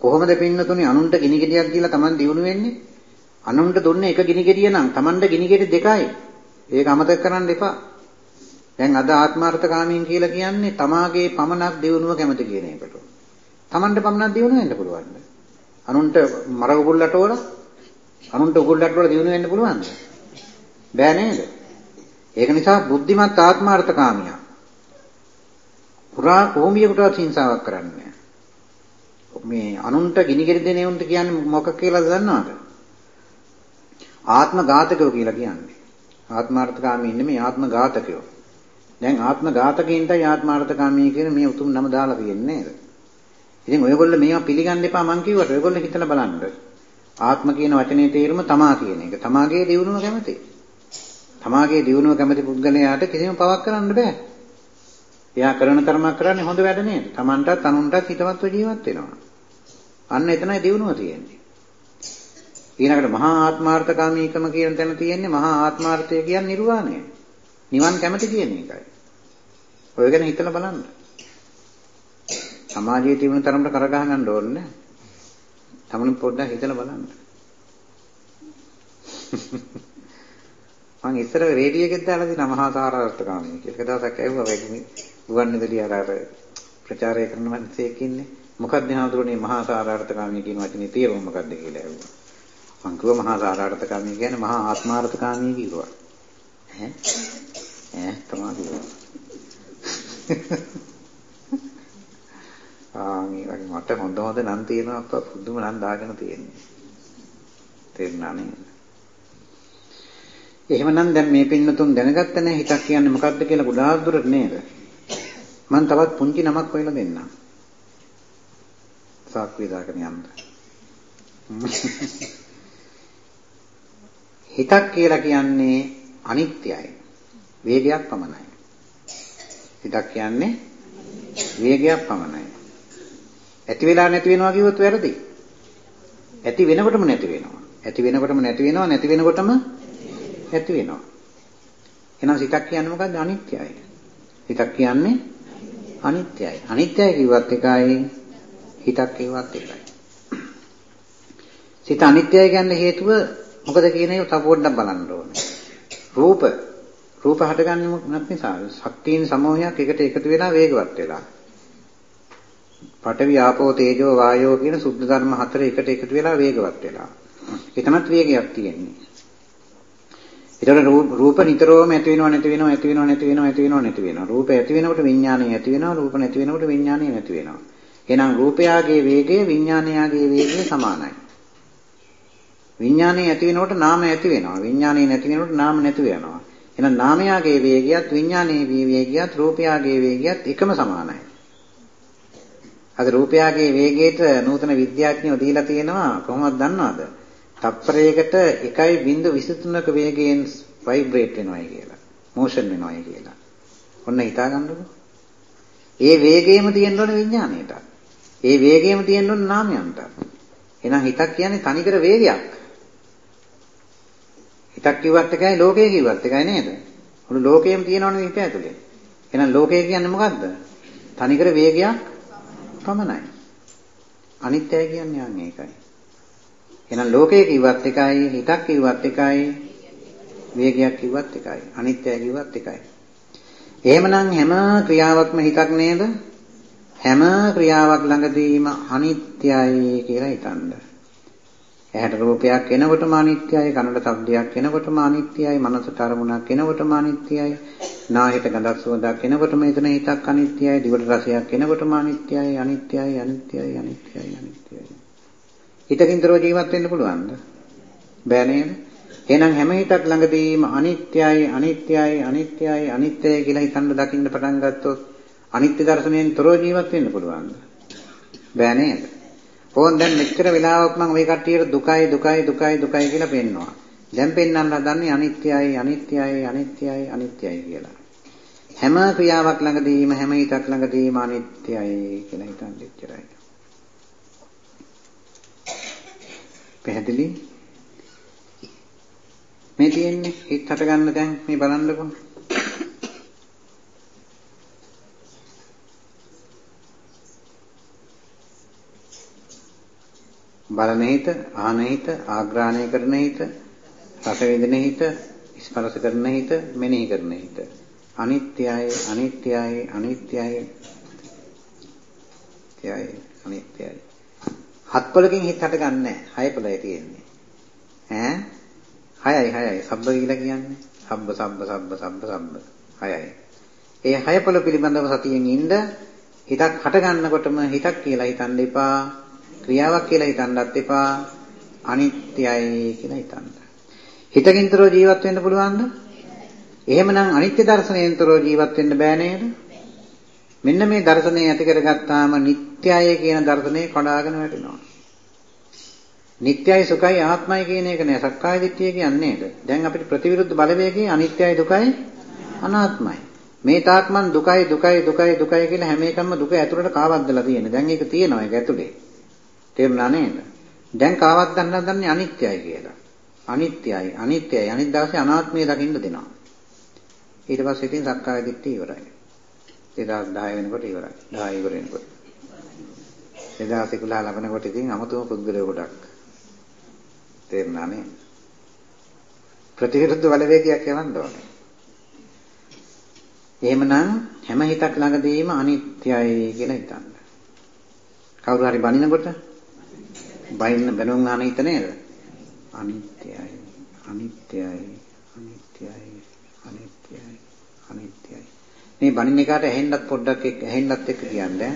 කොහොමද පින්නතුනේ අනුන්ට ගිනි ගෙඩියක් දීලා Taman දිනු වෙන්නේ? අනුන්ට දුන්නේ එක ගිනි ගෙඩිය නම් Tamanට ගිනි ගෙඩි දෙකයි. ඒක අමතක කරන්න එපා. දැන් අද ආත්මාර්ථකාමීන් කියලා කියන්නේ තමාගේ පමණක් දිනුව කැමති කියන එකට. Tamanට පමණක් දිනු වෙන්න පුළුවන්. අනුන්ට මර උගුල්ලට වල අනුන්ට උගුල්ලට වල දිනු වෙන්න පුළුවන්ද? බෑ නේද? ඒක නිසා බුද්ධිමත් ආත්මාර්ථකාමියා පුරා කොහොමියකටවත් හිංසාවක් කරන්නේ මේ අනුන්ට ගිනිගෙඩි දෙන උන්ට කියන්නේ මොකක් කියලාද දන්නවද? ආත්ම ඝාතකයෝ කියලා කියන්නේ. ආත්මාර්ථකාමී නෙමෙයි ආත්ම ඝාතකයෝ. දැන් ආත්ම ඝාතකයින්ටයි ආත්මාර්ථකාමී කියන මේ උතුම් නම දාලා තියෙන්නේ නේද? ඉතින් ඔයගොල්ලෝ මේවා පිළිගන්න එපා මං කිව්වට ඔයගොල්ලෝ හිතලා බලන්න. ආත්ම කියන වචනේ තේරුම තමා කියන එක. තමාගේ දියුණුව කැමති. තමාගේ දියුණුව කැමති පුද්ගලයාට කිසිම පවක් කරන්න බෑ. එයා කරන තරමක් කරන්නේ හොඳ වැඩ නේද? Tamanටත් අනුන්ටත් හිතවත්ව ජීවත් වෙනවා. අන්න එතනයි දියුණුව තියෙන්නේ. ඊළඟට මහා ආත්මාර්ථකාමීකම කියන තැන තියෙන්නේ මහා ආත්මාර්ථය කියන්නේ නිර්වාණය. නිවන් කැමති කියන එකයි. ඔය ගැන හිතලා බලන්න. සමාජයේ තිබුණ තරමට කරගහ ගන්න ඕනේ. තමනුත් පොඩ්ඩක් හිතලා බලන්න. මම ඉස්සර රේඩියෝ එකෙන් දාලා තියෙන මහා සාරාර්ථකාමී කියලා. එක දවසක් ඇහුවා වෙන්නේ ගුවන්විදුලි අර අර ප්‍රචාරය කරන මිනිහෙක් ඉන්නේ. මොකක්ද හඳුරන්නේ මහා සාරාර්ථකාමී කියන වචනේ තේරුම මොකක්ද කියලා ඇහුවා. මං කිව්වා මහා සාරාර්ථකාමී කියන්නේ මහා ආත්මාර්ථකාමී කිව්වා. ඈ ඈ තමයි කිව්වා. ආ මේ වගේ මට හොඳ හොඳ නම් තියෙනවා අප්පා පුදුම නම් දාගෙන තියෙන්නේ. තේරුණා නේද? එහෙමනම් දැන් මේ පින්නතුන් දැනගත්ත නැහැ හිතක් කියන්නේ මොකක්ද කියලා ගොඩාක් දුරට නේද? මම තවත් පුංචි නමක් හොයලා දෙන්නම්. සාක්කුවේ දාගෙන යන්න. හිතක් කියලා කියන්නේ අනිත්‍යයි. වේගයක් පමණයි. හිතක් කියන්නේ වේගයක් පමණයි. ඇති වෙලා නැති වෙනවා කිව්වොත් වැරදි. ඇති වෙනකොටම නැති වෙනවා. ඇති වෙනකොටම නැති වෙනවා නැති වෙනකොටම ඇති වෙනවා. එහෙනම් සිතක් කියන්නේ මොකද්ද? අනිත්‍යයි. හිතක් කියන්නේ අනිත්‍යයි. අනිත්‍යයි කිව්වත් එකයි හිතක් කිව්වත් එකයි. සිත අනිත්‍යයි කියන්නේ හේතුව මොකද කියන එක තව පොඩ්ඩක් බලන්න ඕනේ. රූප රූප හටගන්නේ මොකක් නිසාද? ශක්තියින් සමූහයක් එකට එකතු වෙලා වේගවත් වෙලා. පඨවි ආපෝ තේජෝ වායෝ කියන සුද්ධ ධර්ම හතර එකට එකතු වෙලා වේගවත් වෙලා. එතනත් වේගයක් තියෙන්නේ. ඒතකොට රූප නිතරම ඇති වෙනව නැති වෙනව ඇති වෙනව නැති වෙනව ඇති වෙනව නැති වෙනව. රූප ඇති වෙනකොට විඥානය ඇති වෙනවා රූප නැති වෙනකොට විඥානය නැති වෙනවා. එහෙනම් රූපයාගේ වේගය විඥානයාගේ වේගය සමානයි. විඥානය ඇති වෙනකොට නාම ඇති වෙනවා. විඥානය නැති වෙනකොට නාම නැති වෙනවා. එහෙනම් නාමයාගේ වේගයත් විඥානයේ වේගයත් රූපයාගේ වේගයත් එකම සමානයි. අද රූපයාගේ වේගයට නූතන විද්‍යාඥයෝ දීලා තියෙනවා කොහොමද දන්නවද? තප්පරයකට 1.23ක වේගයෙන් ভাইබ්‍රේට් වෙනවායි කියලා. මෝෂන් වෙනවායි කියලා. ඔන්න හිතා ගන්නකො. ඒ වේගයම තියෙන්න ඕනේ විඥාණයට. ඒ වේගයම තියෙන්න ඕනේ නාමයන්ට. එහෙනම් හිතක් කියන්නේ තනිකර වේගයක්. හිතක් කිව්වත් එකයි ලෝකය කිව්වත් එකයි නේද? මුළු ලෝකයම තියෙනවනේ හිත ඇතුලේ. එහෙනම් ලෝකය කියන්නේ මොකද්ද? තනිකර වේගයක් පමණයි. අනිත්‍යය කියන්නේ යන් ඒකයි. එහෙනම් ලෝකය කිව්වත් එකයි, හිතක් කිව්වත් එකයි, වේගයක් කිව්වත් එකයි, අනිත්‍යය කිව්වත් එකයි. එහෙමනම් හැම ක්‍රියාවක්ම හිතක් නේද? හැම ක්‍රියාවක් ළඟදීම අනිත්‍යයි කියලා හිතන්න. ඇහැට රූපයක් එනකොටම අනිත්‍යයි, කනට ශබ්දයක් එනකොටම අනිත්‍යයි, මනසට අරමුණක් එනකොටම අනිත්‍යයි, නාහයට ගඳක් සුවඳක් එනකොටම එතන හිතක් අනිත්‍යයි, දිවට රසයක් එනකොටම අනිත්‍යයි, අනිත්‍යයි, අනිත්‍යයි, අනිත්‍යයි, අනිත්‍යයි. හිතකින්තරෝ ජීවත් වෙන්න පුළුවන්ද? බෑ නේද? එහෙනම් හැම හිතක් ළඟදීම අනිත්‍යයි, අනිත්‍යයි, අනිත්‍යයි, අනිත්‍යයි කියලා හිතන්න දකින්න පටන් ගත්තොත් අනිත්‍ය දර්ශනයෙන් තොරව ජීවත් වෙන්න පුළුවන්ද? බෑ නේද? ඕන් දැන් මෙච්චර වෙලාවක් මම ওই කට්ටියට දුකයි දුකයි දුකයි දුකයි කියලා පෙන්නවා. දැන් පෙන්වන්න හදන්නේ අනිත්‍යයි අනිත්‍යයි අනිත්‍යයි අනිත්‍යයි කියලා. හැම ක්‍රියාවක් ළඟදීම හැම හිතක් ළඟදීම අනිත්‍යයි කියලා හිතන් දෙච්චරයි. පැහැදිලි? මේ තියෙන්නේ හිත හට ගන්න දැන් මේ බලන්නකො. බලන හිත, ආහන හිත, ආග්‍රහණය කරන හිත, රස විඳින හිත, ස්පර්ශ කරන හිත, මෙනෙහි කරන හිත. අනිත්‍යයි, අනිත්‍යයි, අනිත්‍යයි. ත්‍යයි, අනිත්‍යයි. හත් පොලකින් හිත හට ගන්නෑ. හය පොලයි තියෙන්නේ. ඈ? හයයි හයයි. සබ්බ කියලා කියන්නේ. සබ්බ සබ්බ සබ්බ සබ්බ සබ්බ. හයයි. ඒ හය පොල පිළිබඳව සතියෙන් ඉන්න හිතක් හට ගන්නකොටම හිතක් කියලා හිතන්න එපා. ක්‍රියාවක් කියලා හිතන්නත් එපා අනිත්‍යයි කියලා හිතන්න. හිතකින්තරෝ ජීවත් වෙන්න පුළුවන්ද? එහෙමනම් අනිත්‍ය දර්ශනයෙන්තරෝ ජීවත් වෙන්න බෑ නේද? මෙන්න මේ දර්ශනය ඇති කරගත්තාම නිට්ටයයි කියන දර්ශනය කඩාගෙන වැටෙනවා. නිට්ටයයි සුඛයි ආත්මයි කියන එක නෑ සක්කාය දිට්ඨිය කියන්නේ දැන් අපිට ප්‍රතිවිරුද්ධ බලවේගයේ අනිත්‍යයි දුකයි අනාත්මයි. මේ තාක් මන් දුකයි දුකයි දුකයි දුකයි කියලා හැම එකම දුක ඇතුළට කාවද්දලා තියෙන. දැන් ඒක තියෙනවා ඒක ඇතුලේ. තේරුණා නේද? දැන් කාවත් දන්නා දන්නේ අනිත්‍යයි කියලා. අනිත්‍යයි අනිත්‍යයි අනිත් දවසේ අනාත්මය දකින්න දෙනවා. ඊට පස්සේ ඉතින් සක්කාය දිට්ඨිය ඉවරයි. 2010 වෙනකොට ඉවරයි. 10 ඉවර වෙනකොට. 2011 ලබනකොට ඉතින් අමතුම පුද්ගලයෙකු කොටක්. තේරුණා නේද? ප්‍රතිවිරුද්ධ බලවේගයක් යවන්න ඕනේ. එහෙමනම් හැම හිතක් ළඟදීම අනිත්‍යයි කියලා හිතන්න. කවුරු හරි බනිනකොට බයින්න බැනුම් අහන හිත නේද? අනිත්‍යයි අනිත්‍යයි අනිත්‍යයි අනිත්‍යයි අනිත්‍යයි. මේ බණින්න එකට ඇහෙන්නත් පොඩ්ඩක් එක්ක ඇහෙන්නත් එක්ක කියන්නේ.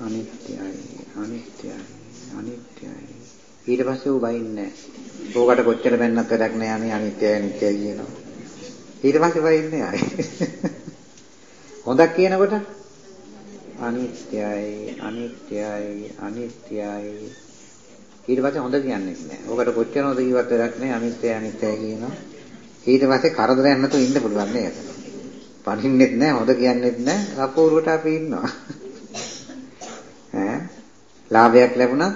අනිත්‍යයි අනිත්‍යයි අනිත්‍යයි. ඊට පස්සේ ඌ බයින්නේ නැහැ. ඕකට කොච්චර බැන්නත් වැඩක් නැහැ අනේ අනිත්‍යයි අනිත්‍යයි කියනවා. ඊට පස්සේ බයින්නේ ආයේ. හොඳක් කියනකොට අනිත්‍යයි අනිත්‍යයි අනිත්‍යයි ඊට පස්සේ හොඳ කියන්නේ නැහැ. ඔකට කොච්චර හොඳ ජීවත් වෙලක් නැහැ අනිත්‍යයි අනිත්‍යයි කියනවා. ඊට පස්සේ කරදරයක් නැතුව ඉන්න පුළුවන් නේද? පණින්නෙත් නැහැ හොඳ කියන්නෙත් නැහැ අපූර්වට අපි ඉන්නවා. ඈ ලාභයක් ලැබුණා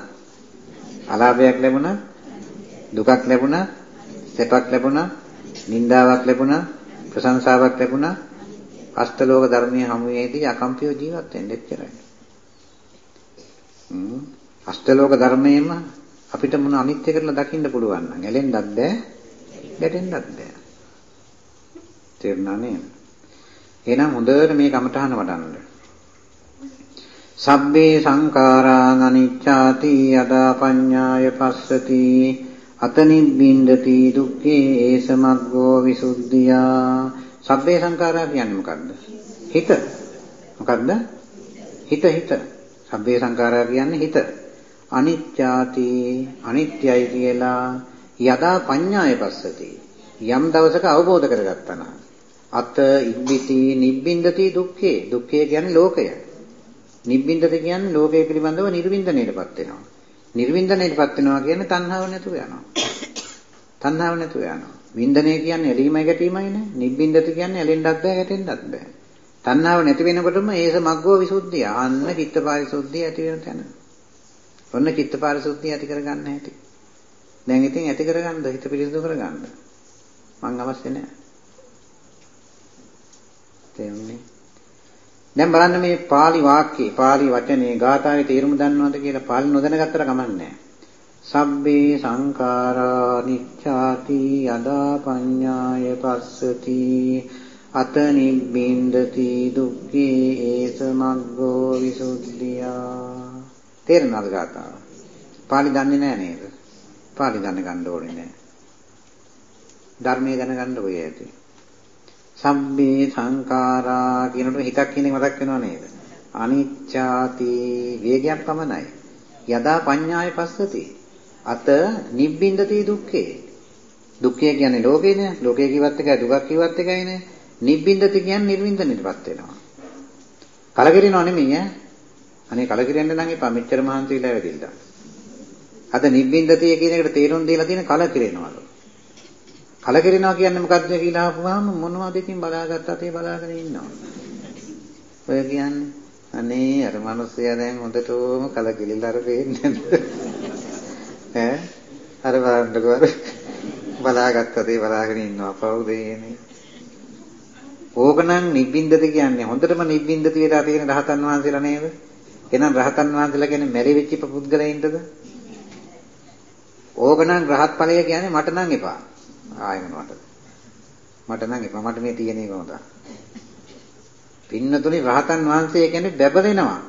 අලාභයක් ලැබුණා දුකක් ලැබුණා සැපක් ලැබුණා නිന്ദාවක් ලැබුණා ප්‍රශංසාවක් ලැබුණා අෂ්ටලෝක ධර්මයේ හමුවේදී අකම්පියව ජීවත් වෙන්න එච්චරයි. හ්ම් අෂ්ටලෝක ධර්මයේම අපිට මොන අනිත්‍ය කරලා දකින්න පුළුවන් නම් ඇලෙන්නත් බෑ ගැටෙන්නත් බෑ. තේරුණා නේද? එහෙනම් හොඳට මේ කමඨහන වඩන්න. සබ්බේ සංඛාරා අනිච්ඡාති යදා පඤ්ඤාය පස්සති අතනිබ්බින්දති දුක්ඛේ ඒසමග්ගෝ විසුද්ධියා සබ්බේ සංඛාරා කියන්නේ මොකද්ද? හිත. මොකද්ද? හිත හිත. සබ්බේ සංඛාරා කියන්නේ හිත. අනිත්‍යාති අනිත්‍යයි කියලා යදා පඤ්ඤාය පස්සති. යම් දවසක අවබෝධ කරගත්තා නම් අත ඉබ්බිති නිබ්බින්දති දුක්ඛේ. දුක්ඛේ කියන්නේ ලෝකය. නිබ්බින්දති කියන්නේ ලෝකය පිළිබඳව නිර්වින්දණයටපත් වෙනවා. නිර්වින්දණයටපත් වෙනවා කියන්නේ තණ්හාව නැතුව යනවා. තණ්හාව නැතුව යනවා. වින්දනය කියන්නේ ඇලීමයි ගැටීමයි නේ. නිබ්බින්දති කියන්නේ ඇලෙන්නත් බෑ ගැටෙන්නත් බෑ. තණ්හාව නැති වෙනකොටම ඒස මග්ගෝ විසුද්ධිය. අන්න චිත්තපාරිසුද්ධිය ඇති වෙන තැන. ඔන්න චිත්තපාරිසුද්ධිය ඇති කරගන්න හැටි. දැන් ඉතින් ඇති කරගන්න හිත පිරිසිදු කරගන්න. මං අවශ්‍ය නැහැ. තේරුණේ? දැන් බලන්න මේ pāli වාක්‍යේ, pāli වචනේ, ගාථාවේ තේරුම දන්නවද කියලා pāli නොදැනගත්තට කමක් නැහැ. සබ්බේ සංඛාරා නිච්ඡාති යදා පඤ්ඤාය පස්සති අත නිබ්බින්දති දුක්ඛේ ඒස මග්ගෝ විසුද්ධියා තේරෙනවද ගාතාව? පාලි දන්නේ නැහැ නේද? පාලි දැන ගන්න ඕනේ නැහැ. ධර්මයේ දැනගන්න ඔය ඇති. සම්මේ සංඛාරා කියනකොට හිතක් කියන එක මතක් වෙනව නේද? අනිච්ඡාති වේගයක් පමණයි. යදා පඤ්ඤාය පස්සති. අත නිබ්බින්දති දුක්ඛේ. දුක්ඛය කියන්නේ ලෝකේනේ. ලෝකේ කිව්වත් එකයි දුකක් කිව්වත් එකයිනේ. නිබ්බින්දති කියන්නේ නිර්වින්දනයටපත් වෙනවා. කලකිරිනව නෙමෙයි ඈ. අනේ කලකිරෙන්න නම් එපා මෙච්චර මහන්සි වෙලා ඇවිදින්න. අද නිබ්බින්දතිය කියන එකට තේරුම් දීලා තියෙන කලකිරෙනවලු. කලකිරෙනවා කියන්නේ මොකක්ද කියලා අහපුවාම මොනවද ඉතින් බලාගත්ත අතේ බලාගෙන ඉන්නවා. ඔය කියන්නේ අනේ අර මිනිස්සයා දැන් හොඳටම කලකිරිලා අර පේන්නේ ඈ අර බලන්නකෝ අර බලාගත්ත අතේ බලාගෙන ඉන්නවා පවුද එන්නේ. ඕකනම් නිබ්බින්දති කියන්නේ හොඳටම නිබ්බින්දති වෙලා තියෙන රහතන් වහන්සේලා නේද? එහෙනම් රහතන් වහන්සේලා කියන්නේ මෙරිවිච්ච පුද්ගලයින්ටද? ඕකනම් රහත් ඵලය කියන්නේ මට නම් එපා. ආයෙ මොනවටද? මට නම් එපා. මට මේ තියෙන එක හොඳයි. පින්නතුනි රහතන් වහන්සේ කියන්නේ බැබලෙනවා.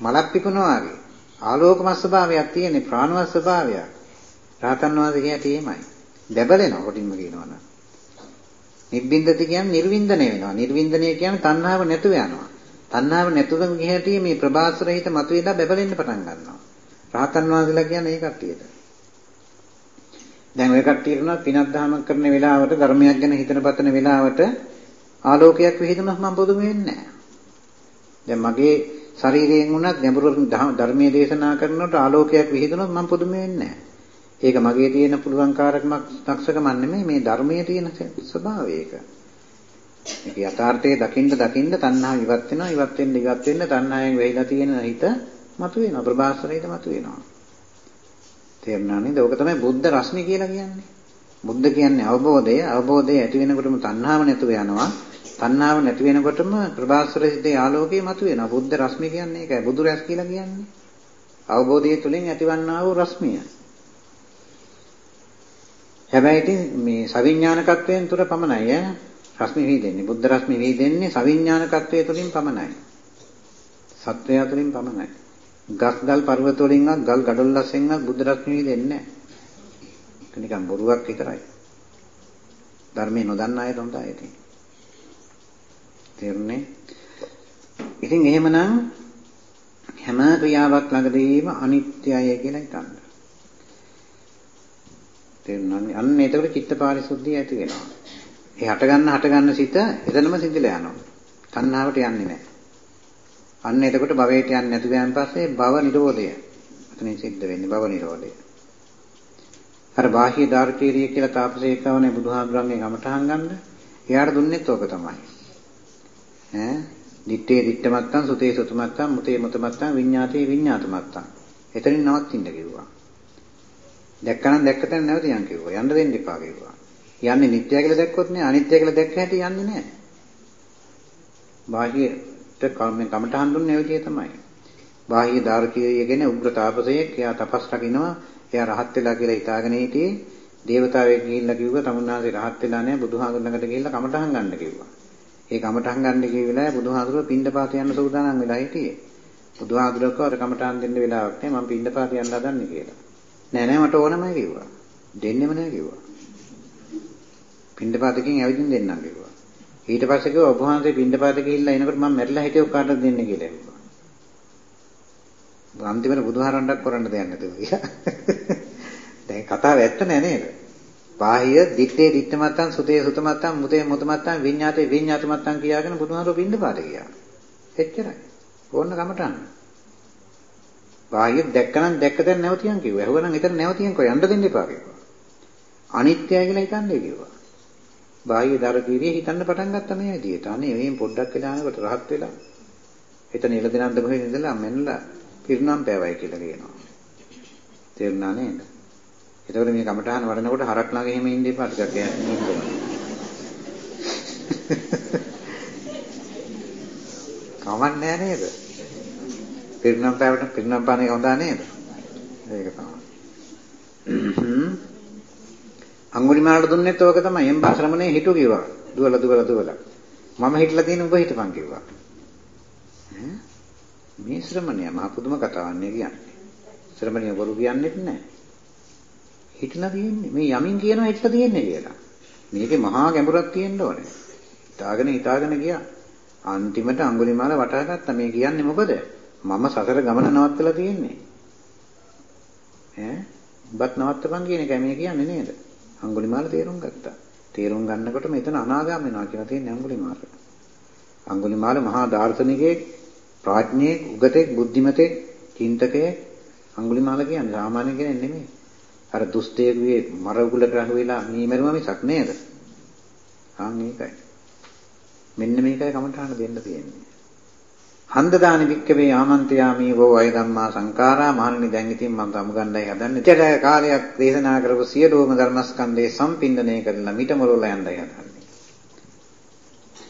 මලක් පිපුණා වගේ. ආලෝකමත් ස්වභාවයක් තියෙන ප්‍රාණවත් ස්වභාවයක්. රහතන් වහන්සේ කියන්නේ එහෙමයි. බැබලෙනවා කොටින්ම කියනවනම්. නිබ්බින්දති කියන්නේ නිර්වින්දනය වෙනවා. නිර්වින්දනය කියන්නේ තණ්හාව නැතුව යනවා. තණ්හාව නැතුව ගියහැටි මේ ප්‍රබාස්වර හිත මතුවේලා බැබලෙන්න පටන් ගන්නවා. රහතන් වහන්සේලා කියන්නේ ඒ කට්ටියට. දැන් ඔය කට්ටිය කරනවා පිනක් දහමක් කරන වෙලාවට ධර්මයක් ගැන හිතන පතන වෙලාවට ආලෝකයක් විහිදුනොත් මම පුදුම වෙන්නේ නැහැ. දැන් මගේ ශරීරයෙන් වුණත් ගැඹුරු ධර්මයේ දේශනා කරනකොට ආලෝකයක් විහිදුනොත් මම පුදුම වෙන්නේ නැහැ. ඒක මගේ තියෙන පුළුවන්කාරකමක් දක්ෂකමක් නෙමෙයි මේ ධර්මයේ තියෙන ස්වභාවය ඒක. මේක යථාර්ථයේ දකින්න දකින්න තණ්හාව ඉවත් වෙනවා ඉවත් වෙන්න ඉවත් වෙන්න තණ්හාවෙන් වෙයිලා තියෙන හිත මතුවෙනවා ප්‍රබාස්වරයට මතුවෙනවා. තේරුණා නේද? ඕක තමයි බුද්ධ රශ්මි කියලා කියන්නේ. බුද්ධ කියන්නේ අවබෝධය. අවබෝධය ඇති වෙනකොටම තණ්හාව නැතුව යනවා. තණ්හාව නැති වෙනකොටම ප්‍රභාස්වර සිතේ ආලෝකය මතුවෙනවා. බුද්ධ රශ්මි කියන්නේ ඒකයි. බුදු රැස් කියලා කියන්නේ. අවබෝධය තුළින් ඇතිවන්නා වූ රශ්මිය. හැබැයි ඉතින් මේ සවිඥානිකත්වයෙන් තුර පමණයි ඈ. රශ්මි වීදෙන්නේ. බුද්ධ රශ්මි වීදෙන්නේ සවිඥානිකත්වයේ තුලින් පමණයි. සත්වයා තුලින් පමණයි. ගස් ගල් පර්වත වලින්වත් ගල් ගඩොල් ලස්සෙන්වත් බුද්ධ රත්නය දෙන්නේ නැහැ. ඒක නිකන් බොරුවක් විතරයි. ධර්මයේ නොදන්න අය තමයි ඉතින්. තේරුණේ? ඉතින් එහෙමනම් හැම ක්‍රියාවක් ළඟදීම අනිත්‍යයි කියලා හිතන්න. තේරුණානේ? අන්න එතකොට චිත්ත පාරිශුද්ධිය ඇති වෙනවා. ඒ හට ගන්න හට ගන්න සිත එතනම සිඳිලා යනවා. තණ්හාවට යන්නේ නැහැ. අන්න එතකොට භවයට යන්නේ නැති ගියන් පස්සේ භව නිරෝධය. එතනින් සිද්ධ වෙන්නේ භව නිරෝධය. අර බාහ්‍ය දාර්ශනිකය කියලා තාපසේකවනේ බුදුහාමුදුරන්ගේ ගමටහන් ගන්න. එයාට දුන්නෙත් ඕක තමයි. ඈ දිත්තේ දිත්තමත්තන් සුතේ සුතමත්තන් මුතේ මුතමත්තන් විඤ්ඤාතේ විඤ්ඤාතමත්තන්. එතනින් නවත්ින්න කිව්වා. දැක්කනම් දැක්කතන නැවතියන් කිව්වා. යන්න දෙන්න එපා කිව්වා. යන්නේ නිත්‍ය කියලා දැක්කොත් නේ අනිත්‍ය කියලා දැක්ක හැටි යන්නේ නැහැ. බාහ්‍ය කර්මෙන් කමටහන් දුන්නේ ඔය තමයි. බාහ්‍ය දාර්ශනිකය කියන්නේ උග්‍ර තාපසයෙක්. එයා තපස් රකින්නවා. එයා රහත් වෙලා කියලා හිතාගෙන හිටියේ. දේවතාවෙක් ගිහිල්ලා කිව්වා තමුන්නාසේ රහත් වෙලා නැහැ බුදුහාමුදුර ළඟට ගිහිල්ලා කමටහන් ගන්න කිව්වා. ඒ කමටහන් ගන්න කිව්ව වෙලාවේ බුදුහාමුදුරුවෝ පින්ඩපාත යන්න සූදානම් වෙලා හිටියේ. බුදුහාමුදුරුවෝ කවර කමටහන් දෙන්න වෙලාවක් නැහැ මම පින්ඩපාත යන්න හදන්නේ කියලා. නෑ නෑ මට ඕනමයි කිව්වා. දෙන්නෙම නෑ කිව්වා. පින්ඩපාතකින් ඇවිදින් දෙන්නම් කිව්වා. ඊට පස්සේ කිව්වා ඔබ වහන්සේ පින්ඩපාත ගිහිල්ලා එනකොට මම මැරිලා හිටියෝ කාටද දෙන්නේ කියලා කිව්වා. අන්තිමට බුදුහාරණ්ඩක් කරන්න දෙයක් නැතුව ගියා. දැන් කතාව ඇත්ත නෑ නේද? බාහිය දිත්තේ දිත්තමත්තන් සුතේ සුතමත්තන් මුතේ මුතමත්තන් විඤ්ඤාතේ විඤ්ඤාතමත්තන් කියාගෙන බුදුහාරෝ පින්ඩපාත ගියා. එච්චරයි. ඕන්න කමටහන්. බාහිය දැක්කනම් දැක්ක දැන් නැවතියන් කිව්වා. එහෙනම් එතන නැවතියන් කො යන්න දෙන්න එපා කිව්වා. අනිත්‍යයි කියලා හිතන්නේ කිව්වා. බාහ්‍ය දරදීරිය හිතන්න පටන් ගත්තා මේ විදිහට. අනේ මේ පොඩ්ඩක් වෙලා යනකොට රහත් වෙලා. එතන ඉලදෙනන්ද කොහෙද ඉඳලා මෙන්නලා පිරුණම් පෑවයි කියලා කියනවා. තේරුණා නේද? එතකොට මේ කමඨහන වඩනකොට හරක් ළඟ එහෙම ඉන්න එපා ටිකක් ඉන්න. කමක් නෑ නේද? පිරුණම් පෑවට පිරුණම් පානේ හොඳා නේද? ඒක තමයි. අඟුලිමාලට දුන්නෙත් ඕක තමයි. එම්බා ශ්‍රමණේ හිටු කිව්වා. දුවලා දුවලා දුවලා. මම හිටලා තියෙන උඹ හිටපන් කිව්වා. මේ ශ්‍රමණයා මහ පුදුම කතාවක් නේ කියන්නේ. ශ්‍රමණිය බොරු කියන්නේත් නැහැ. හිටලා තියෙන්නේ මේ යමින් කියනවා හිටලා තියෙන්නේ කියලා. මේකේ මහා ගැඹුරක් තියෙන්න ඕනේ. හිතාගෙන හිතාගෙන ගියා. අන්තිමට අඟුලිමාල වටහා ගත්තා මේ කියන්නේ මොකද? මම සසර ගමන නවත්තලා තියෙන්නේ. ඈ උඹත් නවත්තපන් කියන එකයි මේ කියන්නේ නේද? අඟුලිමාල තේරුම් ගත්තා. තේරුම් ගන්නකොට මෙතන අනාගාම වෙනවා කියලා තියෙන අඟුලිමාල. අඟුලිමාල මහා දාර්ශනිකයෙක්, ප්‍රඥෙක්, උගතෙක්, බුද්ධිමතෙක්, චින්තකයෙක් අඟුලිමාල කියන්නේ සාමාන්‍ය කෙනෙක් නෙමෙයි. අර දුස්තේගුවේ මර උගලට අහු වෙලා මීමරුම මිසක් නේද? ආන් ඒකයි. මෙන්න මේකයි කමඨාන දෙන්න තියෙන්නේ. හන්දදානි වික්කවේ ආමන්ත්‍යාමි වෝ අය ධම්මා සංඛාරා මහණනි දැන් ඉතින් මම සමුගන්නයි හදන්නේ. ඉතට කාලයක් දේශනා කරපු සියලුම ධර්මස්කන්ධේ සම්පින්දණය කරලා මිටමොලොල යන්නයි හදන්නේ.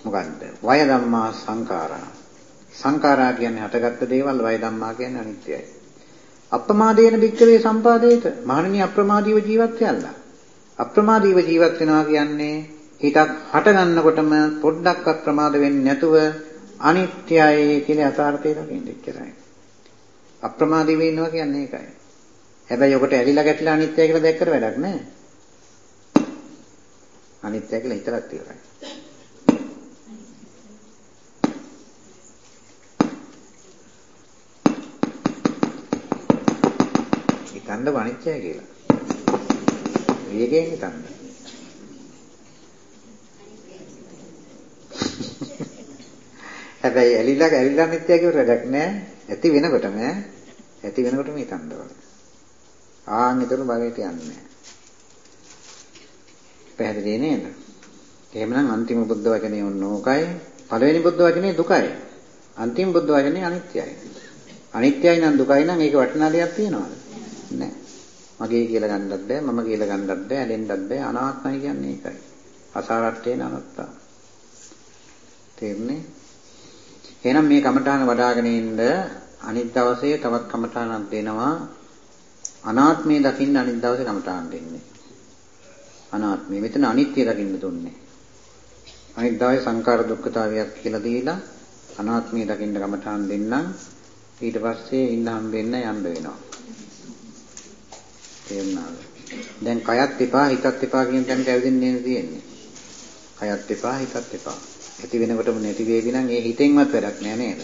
මොකද්ද? වය ධම්මා සංඛාරා. සංඛාරා කියන්නේ හටගත්ත දේවල් වය ධම්මා කියන්නේ අනිත්‍යයි. අප්‍රමාදේන වික්කවේ සම්පාදේත මහණනි අප්‍රමාදීව ජීවත් වෙයල්ලා. අප්‍රමාදීව ජීවත් වෙනවා කියන්නේ හිතක් හට ගන්නකොටම පොඩ්ඩක්වත් ප්‍රමාද වෙන්නේ නැතුව අනිත්‍යයි කියන යථාර්ථය දකින්න ඉච්චරයි. අප්‍රමාදී වෙන්නවා කියන්නේ ඒකයි. හැබැයි ඔකට ඇලිලා ගැටිලා අනිත්‍යයි කියලා දැක්කට වැඩක් නැහැ. අනිත්‍යයි කියලා හිතලක් තියෙනවා. හිතන්න අනිත්‍යයි කියලා. වේගයෙන් හිතන්න. හැබැයි ඇලිලා ඇලිලා නිත්‍ය කියවට වැඩක් නැහැ. ඇති වෙනකොටම ඇති වෙනකොටම හිතන්න ඕනේ. ආන් ඊතර භවයට යන්නේ පැහැදිලි නේද? එහෙමනම් අන්තිම බුද්ධ වචනේ ඕනෝකයි. පළවෙනි බුද්ධ වචනේ දුකයි. අන්තිම බුද්ධ වචනේ අනිත්‍යයි. අනිත්‍යයි නම් දුකයි නම් ඒක වටිනා දෙයක් තියනවද? නැහැ. මගේ කියලා ගන්නත් බෑ, මම කියලා ගන්නත් බෑ, ඇලෙන්නත් බෑ. අනාත්මයි කියන්නේ ඒකයි. අසාරට්ඨේන අනත්තා. තේරුණේ? එහෙනම් මේ කමඨාන වඩ아가න ඉන්න අනිත් දවසේ තවත් කමඨානක් දෙනවා. අනාත්මය දකින්න අනිත් දවසේ කමඨාන දෙන්නේ. අනාත්මය. මෙතන අනිත්‍ය දකින්න දුන්නේ. අනිත් දවසේ සංකාර දුක්ඛතාවයක් කියලා දීලා අනාත්මය දකින්න කමඨාන දෙන්නම්. ඊට පස්සේ ඉන්න හම්බෙන්න යන්න වෙනවා. තේරුණාද? දැන් කයත් එපා හිතත් එපා කියන තැනට ඇවිදින්න තියෙන්නේ. කයත් එපා හිතත් එපා. ඇති වෙනකොටම නැති වේවි නම් ඒ හිතෙන්වත් වැඩක් නෑ නේද?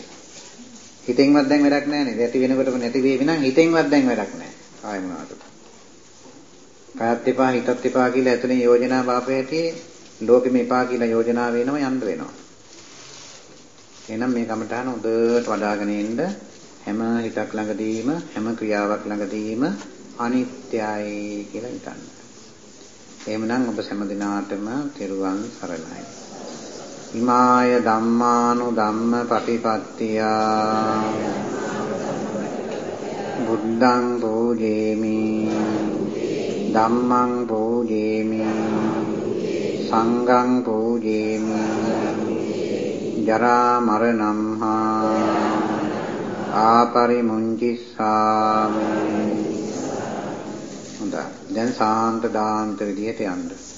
හිතෙන්වත් දැන් වැඩක් නෑ නේද? ඇති වෙනකොටම නැති වේවි නම් හිතෙන්වත් දැන් වැඩක් නෑ. ආයෙ මොනවද? කයත් එපා හිතත් එපා කියලා ඇතුලේ යෝජනා බාපයටි ලෝකෙම එපා කියලා යෝජනා වෙනව යන්න වෙනවා. එහෙනම් මේ කමඨාන හොඳට වඩ아가න ඉන්න හැම හිතක් ළඟදීම හැම ක්‍රියාවක් ළඟදීම අනිත්‍යයි කියලා හිතන්න. එහෙමනම් ඔබ හැම දිනාටම තෙරුවන් සරණයි. ඉමාය ධම්මානු ධම්ම පටිපත්තිය. බුද්ධං පූජේමි ධම්මං පූජේමි සංඝං පූජේමි ජරා මරණං හා ආපරිමුංචිස්සාමි හොඳයි දැන් සාන්ත දාන්ත විදියට යන්න.